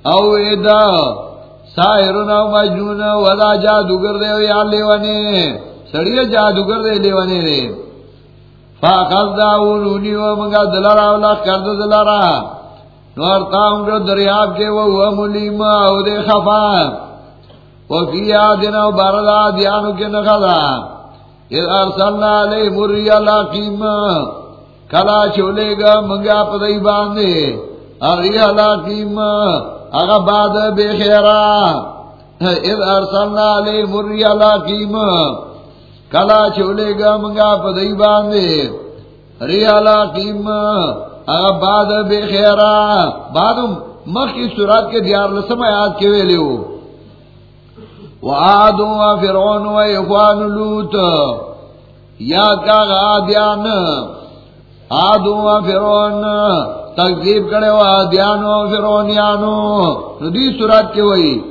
او ایدا سائرنا و مجنون ودا جادوگر دے یا لیوانے سڑیا جادوگر دے لیوانے دے. فاقل داونونی و منگا دلارا اولا کرد دلارا. نورتاؤں جو دریاب کے وہ ملیم او دے خفا۔ وفی آدنا و بارد آدیانو کے نخدا اذ ارسلنا علی مری اللہ قیم کلا چولے گا منگا پدائی باندے۔ اغی اللہ قیم اگا بعد بے خیرا اذ ارسلنا علی مری اللہ قیم کلا چولے گا منگا پدائی باندے۔ ری اللہ قیم اگا بعد بے خیرا بعد مخ کی سورات کے دیار لسم آیات کے ویلے ہو۔ وعادو و فرعون و اخوان لوت۔ یاد کا غادیان آدو و فرعون۔ تقذیب کرے و آدیانو و فرعونیانو۔ ندی سورات کے وئی۔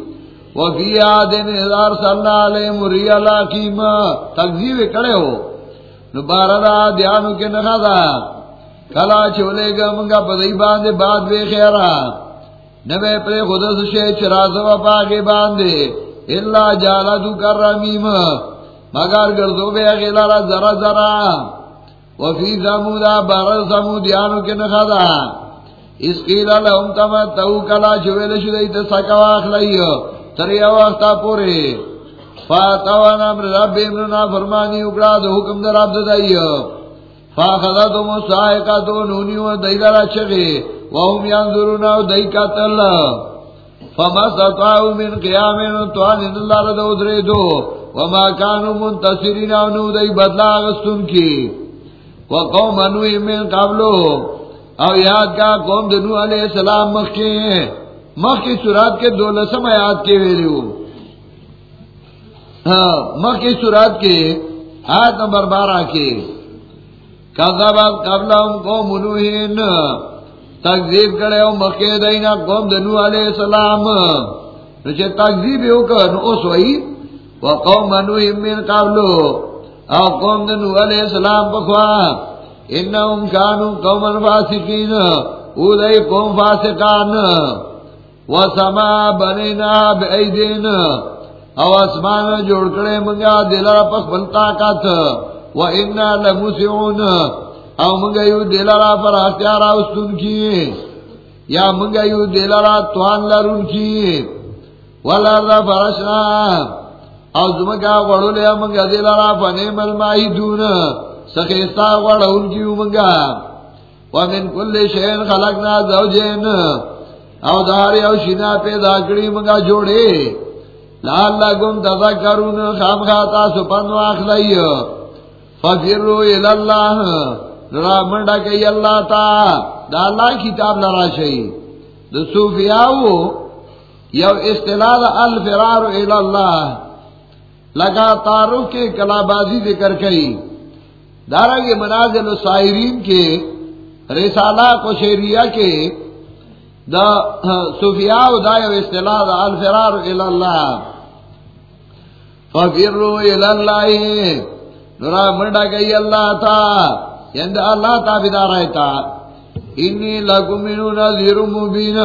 وفی آدن ادار صلی اللہ علیہ مری اللہ کیم تقذیب کرے ہو۔ نبارد آدیانو کے نخدا کلا چولے گا منگا پدائی باندے بعد بے خیرا خیرہ۔ نبے پر خودس شے چرازو پاگے باندے۔ اللہ جالا دو کر رمیم مگر گردو بے غلارا ذرا ذرا وفی زمودا بارد زمودیانو کے نخدا۔ اس کی قیل لهم تمتعو کلا چویل شدئی تسکا واخلائی۔ تریا وقتا پورے۔ فاتوان امر رب امرنا فرمانی اکڑا دو حکم در عبد دائی۔ فاخذا تو مسائقہ تو نونیو دیلارا چگے وهم یانظروناو دائی قتل فما استطاعوا من قیام توان اللہ رضا ادرے دو وما کانو منتصرین آنو دائی بدلا آغستن کی وقوم انوی من قبلو، او یاد کا قوم دنو علیہ السلام مخ کے مخ کی کے دو لسم آیات کے ویلیو مخ کی سورات کے آیت نمبر بارہ کے کذبت قبلهم قوم نوحین، تکذیب کرے ہو مکہ دینا قوم دنو علیہ السلام۔ نچے تقزیب ہو کر نو سوئی وقوم نوح من قبلو او قوم نو علیہ السلام بخوا۔ انہم کانو قوم الفاسقین، او دائی قوم فاسقان۔ وسما بنینا بے او اسمان جوڑ کرے منگا دلارا پس بلتا کات و انا لمسعون. او منگا یو پر استن کی. یا منگا یو توان کی. فرشنا. او وڑو لیا منگا فنیم المائی دون سخیستا ان منگا. ومن کل شین خلقنا زوجین. او داری او پیدا کری منگا جوڑے. لال لگم تذا کرون خام خاتا سپن واخ ففرو الاللہ را منڈا کئی اللہ تا، دا اللہ کتاب لرا شئی۔ دا صوفیاؤ یو اصطلاح دا الفرار الاللہ لگا تعارف کے کلا بازی ذکر کئی۔ دارا کے منازل سائرین کے، رسالہ کو شیریہ کے، دا صوفیاء دا یو اصطلاح دا الفرار الاللہ ففرو الاللہ نرا منڈا گئی اللہ تا یند اللہ تا بیدار رہتا۔ انی لکم منو نظیر مبین۔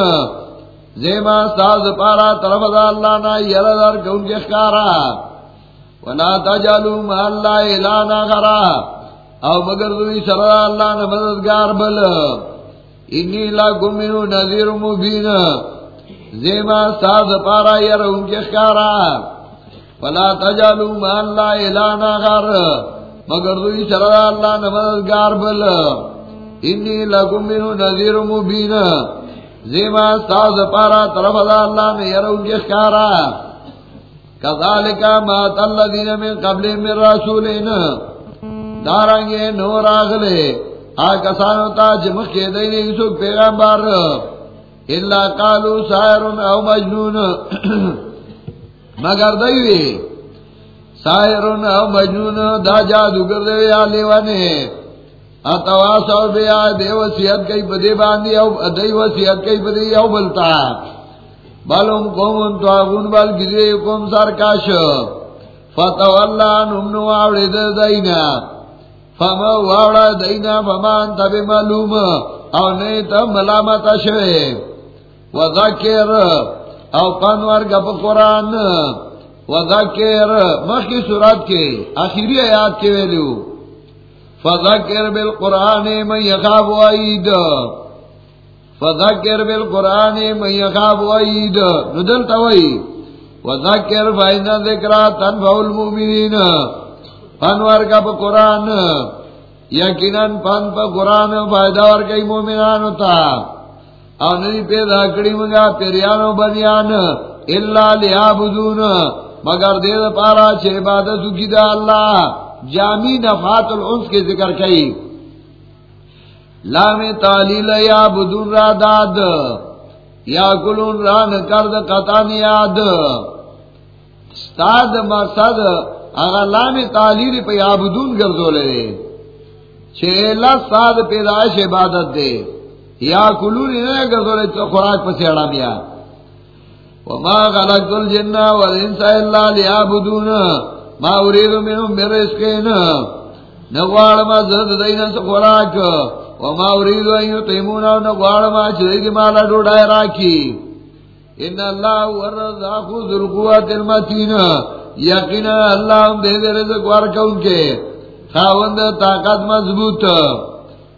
زیما ساز پارا طرف دا اللہ نا یلدر کے خکارا۔ ولا تجالو ما اللہ الانا غرا۔ او مگر دوی سر اللہ نا مددگار بل۔ انی لکم منو نظیر مبین۔ زیما ساز پارا یر ان کے خکارا۔ فلا تجالو ما اللہ الانا غر مگر دوی سر اللہ نا مددگار بل. انی لکم منو نظیر مبین زیما ساز پارا طرف دا اللہ میں یرو کے خکارا کذالکا ما تلدین من قبل من رسولین. دارنگے نور آگلے آکسانو تا جمخ کے دینی سوک پیغمبر. اللہ قالو سائرون او مجنون. مگر دیوی سائرون او مجنون دا جادوگر دیوی آلیوانے اتواسو بیا دے وسیعت کئی بدے باندی او ادئی وسیعت کئی بدے او بلتا۔ بلوم قوم تواغون بل گزے قوم سرکاش فتواللہ نمنو آوڑی دے دینا۔ فما واوڑا دینا فما انتا بے معلوم۔ او نیتا ملامت شوے وذکر او قنور گپ قرآن وذکر مخی سورات کے آخری آیات کے ویلو. فذکر بالقرآن من یخاب وعید. فذکر بالقرآن من یخاب وعید. ندل توئی وذکر فائن ذکرہ تنفع المؤمنین. فانور کا پا قرآن. یقیناً پن پا قرآن فائدہ ور کئی مومنان ہوتا او نی پیدا کری منگا پیریانو بنیان اللہ لیا لیابدون مگر دید پارا چھے عبادتو کی دا اللہ۔ جامی نفات الانس کے ذکر کئی۔ لام تعلیل یا بدون را داد۔ یا کلون ران کرد قطان یاد۔ استاد مقصد اگر لام تعلیل پہ یا بدون گردو لے چھے لستاد پیدایش عبادت دے۔ یا کلون انہیں گردو لے تو خوراک پہ سیڑا بیا. وما خلقت الجنہ والانسا اللہ لیابدون ما اريد منهم من رزقين نغوار ما زرد دينا سخوراك وما اريد ان يطعمونا نغوار ما چريك مالا دوڑائے راكي ان اللہ والرزاق ذو القوات المتين یقینا اللہ ہم دے دے رزق وارکا ان کے. خاوند طاقت مضبوط.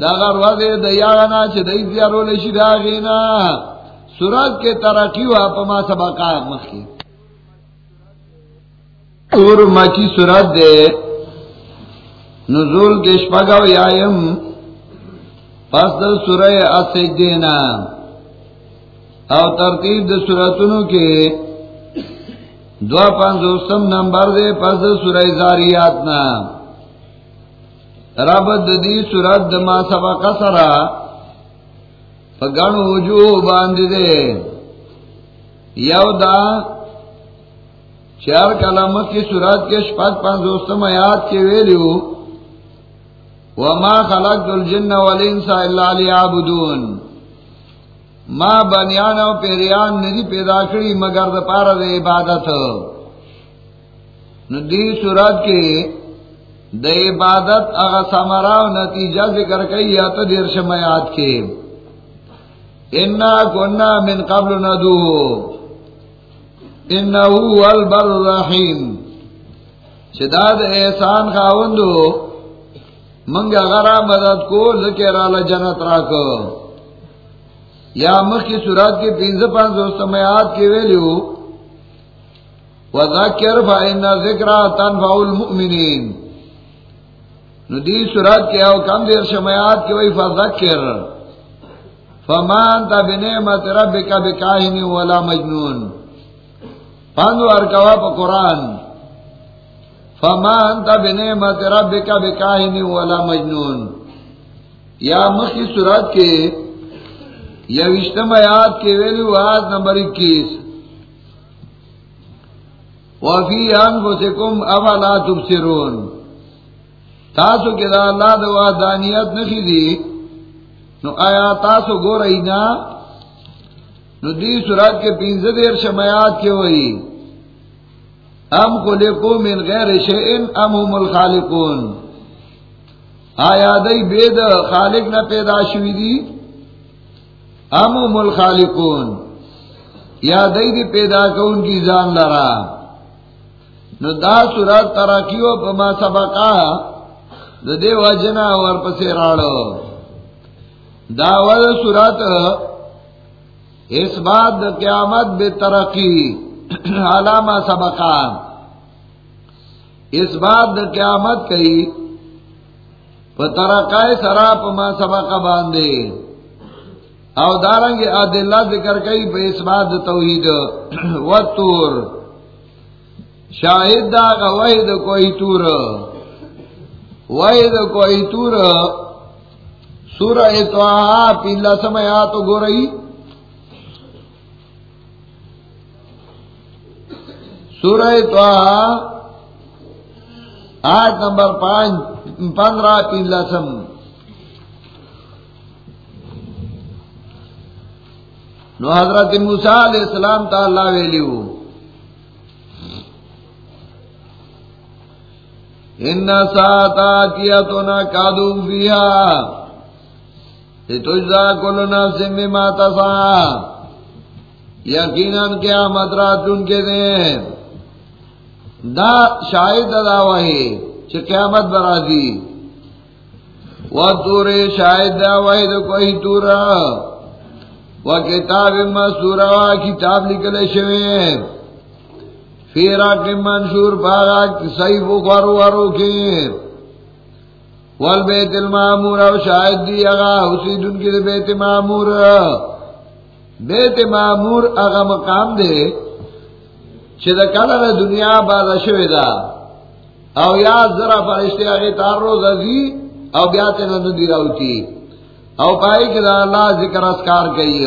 دا غر ودے لشی داغینا سورت کے ترقی وا پما سبقا مخی اور مکی سورت دے نزول کے شپگو یایم. پس در سورہ اسجدینا او ترتیب در سورتنو کے دو پنزوستم نمبر دے پس سورہ زاریات نا رب دی سورت ما سبق سرا فگن وجوہ باندھ دے یو دا چار کلام کی سورت کے شپت پنزوستم آیات کے ویلیو وما خلقت الجن والانس الا ليعبدون. ما بنیان او پیریان ندی پیدا کری مگر دا پارا دا عبادت. ندی صورت کے دا عبادت اغا سمرا نتیجہ ذکر کئی یا تا دیر شمیات کے انا کننا من قبل ندو انہو البر الرحیم شداد احسان خاوندو منگا غرا مدد کو ذکر آل جنت راکو یا مخ کی سورات کے پینز پانچ دو سمیات کے ویلیو وذکر فائنہ ذکرہ تنفع المؤمنین ندی سورات کے او کم دیر شمیات کے وی فذکر. فمان تا بنعمت ربک بکاہن ولا مجنون. پاندو ارکوا پا قرآن. فمان تا بنعمت ربک بکاہن ولا مجنون. یا مخ کی سورات کے یہ وشتم کے ویلو آیات نمبر اکیس. وفی انفسکم افلا تبصرون. تاسو کے دا اللہ دوا دانیت نخی دی. نو آیا تاسو گو رہی نا نو دی سورات کے پینز دیر شمیات کے ہوئی ام خلقو من غیر شئن ام هم الخالقون. آیا دی بید خالق نہ پیدا شوی دی؟ مل خالقون یا دئی دی پیدا کون کی جان لرا. نو دا سورت تراکیو پما سبقا دا دے وجنا ور پسی راڑو دا ول سورت اس بات قیامت بے ترقی. علامہ سبقا اس بات قیامت کئی ترقائے سرا پما سبقا باندھے او دارنگ عدلہ ذکر کئی پہ اس بات توحید. و تور شاہد دا کا وحید کوئی تور. وحید کوئی تور سورہ توہا پیلا سمیا تو گو رہی سورہ توہا آٹھ نمبر پانچ، پندرہ پیلا سم نو حضرت موسیٰ علیہ السلام تا اللہ ویلیو۔ ان ساتا کیتونا کادو تجزا یقیناً کیا مدرات ان کے دیں دا شاہد ادا وہی چھ قیامت برازی وہ تورے شاہد دا وہی دا کوئی تورا وہ کتاب مسورا کتاب نکلے شوے فیرا کے منشور پارا صحیح بخارو وارو کے ول بیت المامور او شاہد دی اگا، اسی دن کے بیت معمور بیت معمور اگا مقام دے چھتا کلا دنیا بادا شوے دا۔ او یا ذرا فرشتے آگے تار روز ازی، او بیاتے ندی راوتی۔ او پائی کہ اللہ ذکر اسکار کئی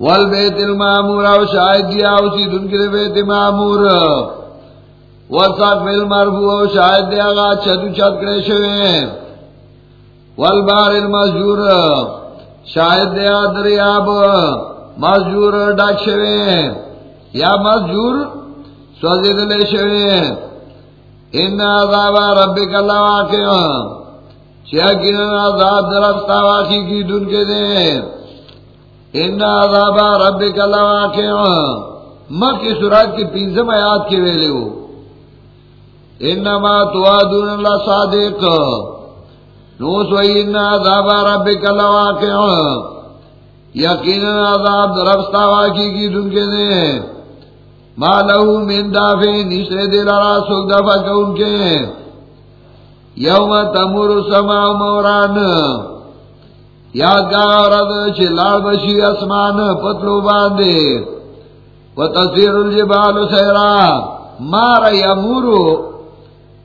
ول بیت المامور، او شاہد دیا اسی دن کے بیت معمور ورساک فیل مرفو او شاہد دیا گا چھتو چھت کرے شوے. والبار المسجور، شاہد دیا دریاب مسجور ڈاک شوے. یا مسجور سوزید لے شوے. ان عذاب ربک اللہ واقع. چیہ چیکن عذاب درفتا واقعی کی دن کے دیں ان عذاب ربک اللہ واقع مکی سورات کی پینزم آیات کے ویلے ہو انما توادون اللہ صادق نوس وی ان عذاب ربک اللہ واقع یقینا عذاب درفتا واقعی کی دن کے دیں ما لہو من دافع نشتے دلارا سوک دفع کون کے یوم تمور سما موران یوم تمور یاد کا عورت چلال بشی اسمان پتلو باندے و تصویر الجبال سیرا مارا یا مورو،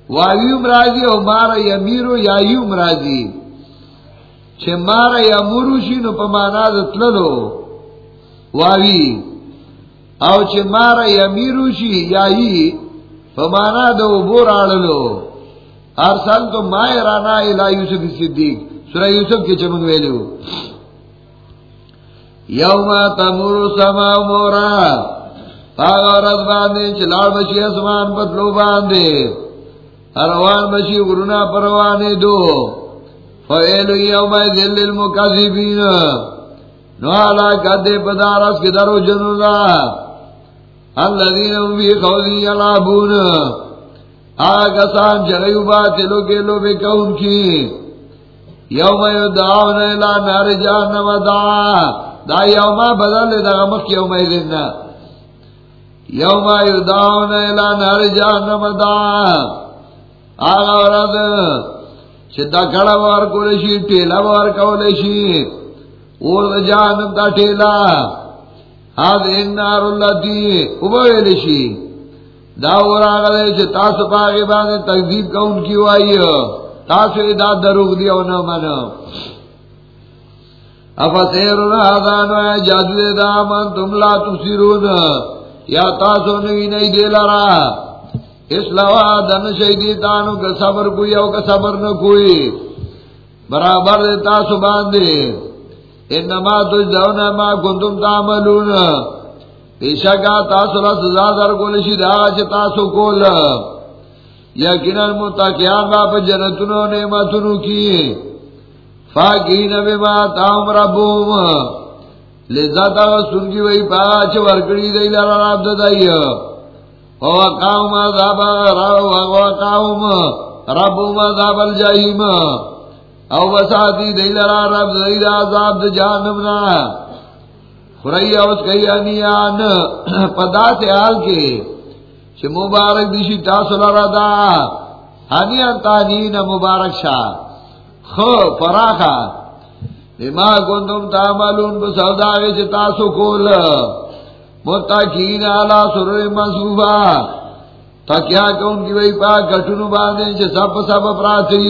وایوم راضی او مارا یا میرو یا یوم راضی۔ چھ مارا یا مورو شی نو پا مانا دتللو واوی۔ او چھ مارا یا میرو شی یا یی پا مانا دو بور آللو ارسل تو مائی رانا الہ یوسف صدیق۔ سورہ یوسف کے چمنگ ویلو یوم تمور سما مورا۔ آگا رض باندے چلاڑ بچی اسمان پتلو باندے۔ اروان بچی غرونا پروانے دو۔ فیلو یوم ذل المکذبین۔ نوالا کدے پدارس کے درو جنولا الذین هم فی خوزی یلابون آگا سان چغیو باتلو کے لو بے کون کی۔ یوم یدعون الى نار جہنم دعا دا یوم بدل دا مخ یوم ایدن یوم یدعون الى نار جہنم دعا آغا ورد چدا کڑا وار کولشی ٹیلا وار کولشی اور دا جہنم دا ٹیلا حد آد انار اللہ دی ابویلشی دا ورا غلے چ تاس پاگے باندې تکذیب کون کی وائی ہو تاس دا دروغ دی او نہ من افا سیر الہدان و جادو دا من تم لا تسیرون یا تاسو نوی نئی دے لرا. اس لوا دن شہدی تانو کا صبر کوئی او کا صبر نہ کوئی. برابر دے تاسو باندے. انما تجدون ما کنتم تعملون. پیشکا تاسو را سزا در کول دا چه تاسو کول. یقینا متقیان با پا جنتونو نعمتونو کی. فاقین بما تاهم ربوم لذت آغا سنگی وی پا چه ورکڑی دی لرا رب دائی ووقاهم عذاب ووقاهم ربوم عذاب الجحیم. او بساتی دی لرا رب دائی دا عذاب دا جانبنا خرائی اوز کئی یعنی انیان پدا سے حال کے چھ مبارک دیشی تاصل ردا انیان تانین مبارک شا. خو فراخا لما کنتم تعملون بسوداوی چھ تاسو کول. متاکین علا سرر منصوبہ تکیا کون کی وی پاک گٹنو باندے چھ سب سب پراتی.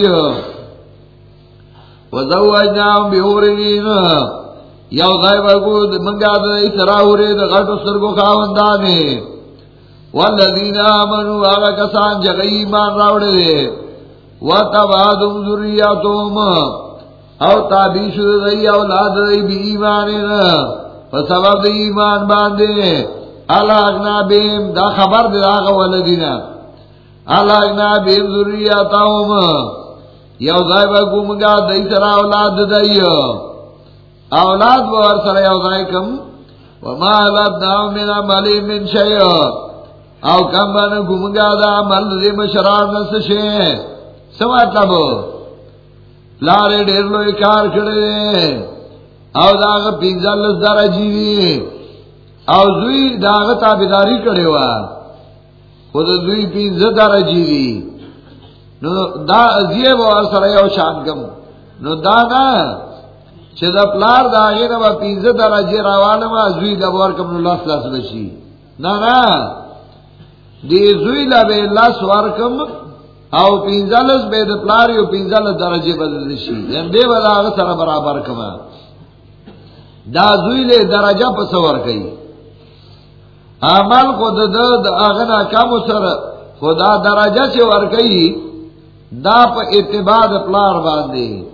وزوجناهم بحورین یو غیب کو منگا دے سراورے دے، غٹ سرگو خاوندانے. والذین آمنوا، آغا کسان جگئی ایمان راوڑے دے وتبادم ذریاتهم او تابی شد اولاد دی بی ایمانینا فسبب دی ایمان باندے الاغنا بیم دا خبر دی آغا والذین الاغنا بیم ذریاتهم یو غیب کو منگا دے سرا اولاد دی اولاد و ورسر یوزائی کم، وما لدناو من عملی من شیع او کم بنا گمگا دا عمل دی مشرار نس شیع سماتا لارے ڈیر لوئی کار کردے او داغ پینزل لس دارا جیوی او زوی داغ تابداری کردے وا. خود زوی پینزل دارا جیوی نو دا ازیے زیب ورسر یو شان کم. نو دا نا. چې د پلار دا غیره با پینځه درجه روانه ما زوی د ور کوم الله خلاص بشي نه نه دی زوی لا به لاس ور او پینځلس به د پلار یو پینځل درجه بدل شي. یم دی ولا هغه سره برابر کما دا زوی له درجه په څور عمل کو د د هغه نه کم سره خدا درجه چې ور دا په اتباع د پلار باندې.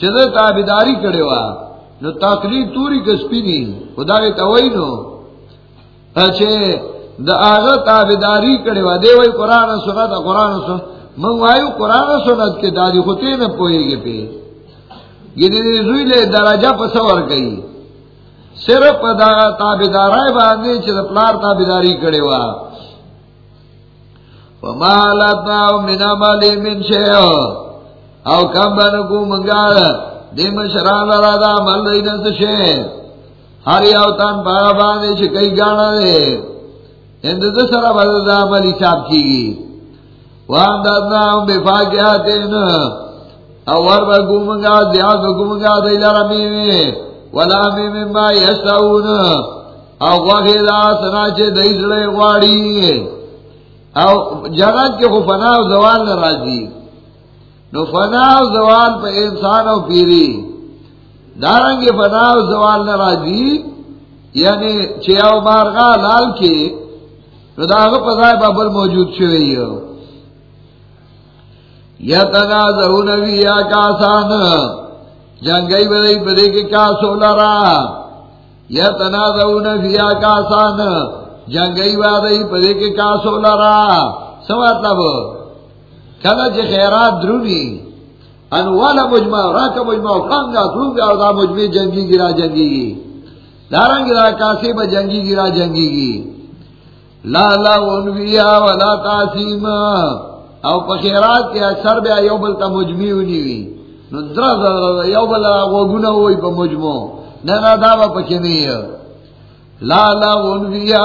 چد تابیداری کرے وا نو تقریر توری کسپی نی خدا ته وای نو اچھے دا آغا تابیداری کرے وا. دی وای قرآن سنت قرآن سنت من وایو قرآن سنت کے دادی خطے نہ پوئے گے پہ یہ دی زوی لے درجہ پسور گئی صرف دا تابیدارای باندې چې د پلار تابیداری کړي وا. وما لاتنا من عمل من شيء او کم بنو کو منگا دی مشران را دا مل دی نس شے ہر یو تن پاگا باندے چھ کئی گانا دے. سرا بدل عملی چاپ کی گی وان دادنا ہم با دیاد با ولا ما او دا سنا او جنت کے خو فنا و زوال نرازی نو فنا و زوال پا انسان او پیری۔ دارنگی فنا و زوال نرازی یعنی چه او مارغا لال کے۔ نو دا اگا بابر موجود شوئی یا تنازعون وی یا کاسان. جنگئی بدئی بدئی کے کاسو لرا. یا تنازعون فی آکاسان جنگئی وادئی پدے کے کاسو لرا. سمطلب کلا چی خیرات درونی انوالا مجمع راکا مجمع کانگا سلونگا دا مجمع جنگی گرا جنگی گی. دارنگی را کاسی با جنگی گرا جنگی گی. لا لا انویا ولا تاسیم او پا خیرات کے اکثر بیا یو بلتا مجمعی ہونی نو درہ یو بلا وگونا ہوئی پا مجمع. نہ دعوی پکی نہیں لا لا انبیا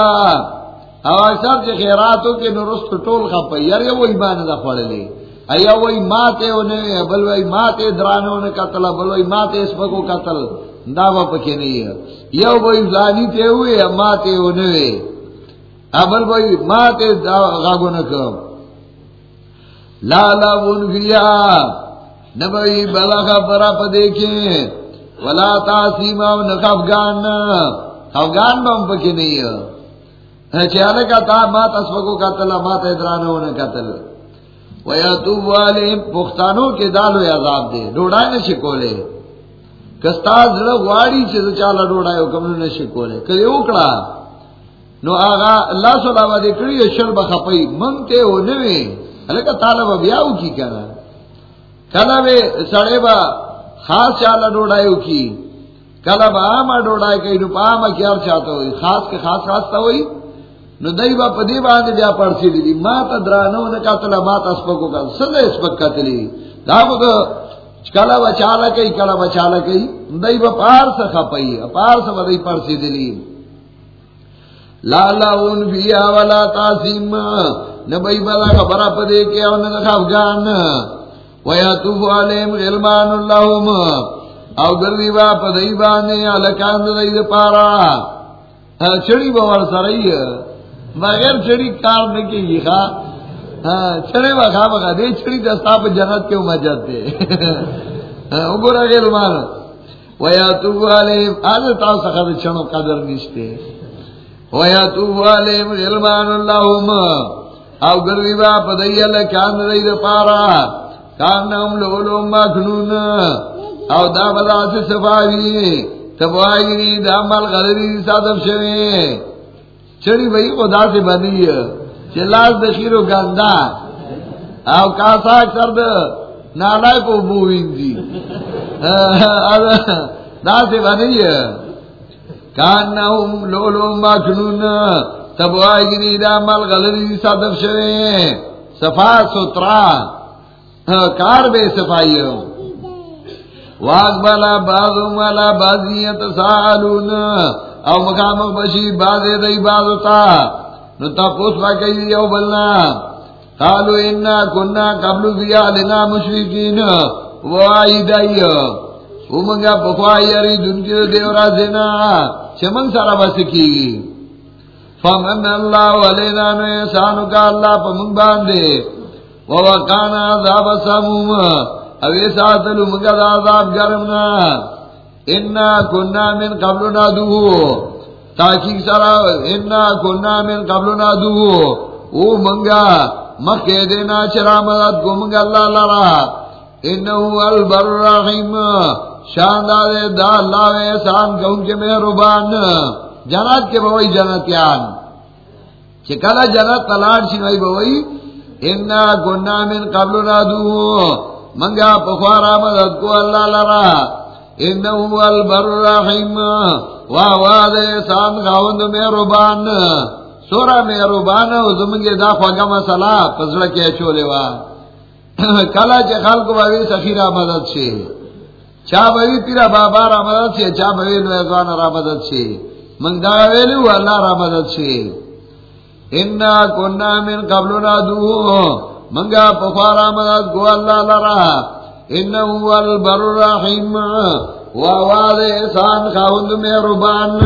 او اکثر چه خیراتو کے نرست ٹول خپا یار یہ وہی بان دا پڑھ لے ایا وہی ماتے ہونے بل وہی ماتے درانو نے قتل بل وہی ماتے اس پکو قتل دعوی پکی نہیں ہے یو وہی زانی تے ہوئے ماتے ہونے ہوئے ابل وہی ماتے غاگو نکو لا لا انبیا نبی بلا خبرہ پا دیکھیں ولا تاسیم او افغان افغان بم پکی نہیں ہے چہرے کا تا مات اسفکو قتل مات ادرانو نے قتل ویا تو والے پختانوں کے دالو عذاب دے ڈوڑائے نے شکولے کستاز واڑی سے چالا ڈوڑائے کم نے شکولے کہ اوکڑا نو آغا اللہ صلی اللہ علیہ کڑی شل بخپئی منگتے ہو نوے۔ ہلکہ طالب بیاو کی کہنا کہنا وے سڑے با خاص چالا ڈوڑائے کی۔ کلب آما ڈوڑائے کئی، نو پاما کیا چاہتا ہوئی۔ خاص کے خاص خاص تا ہوئی۔ نو دئی با پدی باندې بیا پرسی دی۔ ما تا درانو نه قتل ما تا سپکو کا سند سپک قتلی دا بو کلا بچالا کئی، کلا بچالا کئی۔ دئی با پار سے خپئی پار سے بدئی پرسی دی لا لا اون بیا ولا تاسیم نبی بلا خبر پدے کے اون نہ افغان ویتوب علیم غلمان اللہم او گردی با پا بانے علکان دی دی پارا۔ ہاں، چڑی باور سرائی بغیر چڑی کار نکی گی خواہ۔ ہاں، چڑی با خواہ بخواہ دی چڑی دستا پا جنت کیوں مجد دے۔ ہاں، اگرہ غلمان۔ ویتوب علیم آج تاو سخد چنو قدر نشتے۔ ویتوب غلمان اللہم او گردی با پارا. کانم لولو مکنون او دا بدا سے صفاوی. تبوائی دا مال غلری سادف شوی. چڑی بھئی خدا سے بنی چلاس دخیر و گندا. او کاسا اکثر دا نالائی کو بوین دی دا سے بنی کانم لولو مکنون تبوائی دا مال غلری سادف شوی صفا سترہ کار بے صفائی ہو واگ بالا بازو والا بازیت سالون او مقام بشی بازے دئی بازتا نو تپوس با کئی یو بلنا۔ قالو انا کننا قبل دیا لنا مشرکین وہ آئی دائی او منگا پخوائی اری دن کی دیورا زینا چمن سارا بس کی۔ گی فمن اللہ علینا نو احسانو کا اللہ پا منگ باندے۔ ووقانا عذاب سموم۔ اوی ساتلو مگد عذاب گرمنا۔ انا کننا من قبلنا دوہو تاکیق سرا انا کننا من قبلنا دوہو او منگا مکہ دینا چرا مدد کو منگا اللہ لرا انہو البر رحیم شاندار دا اللہ و احسان کون کے مہربان جنت کے بوئی جنتیان۔ چکلا جنت تلاڑ شنوائی بوئی، انا گنا من قبل نہ نادو منگا پخوارا مدد کو اللہ لرا۔ انہو البر رحیم واہ واہ، دے سان خاوند میربان سورا میربان زمنگی دا خواگا مسئلہ پزڑا کیا چولے وا کلا چے خلق باوی سخیرہ مدد سے چا بھائی پیرا بابا را مدد سے چا بھائی نویزوان را مدد سے منگا ویلو اللہ را مدد سے انا کننا من قبلنا دو منگا پخوارا مدد گو اللہ لرا. انہو البر الرحیم وآواد احسان خاوند میں ربان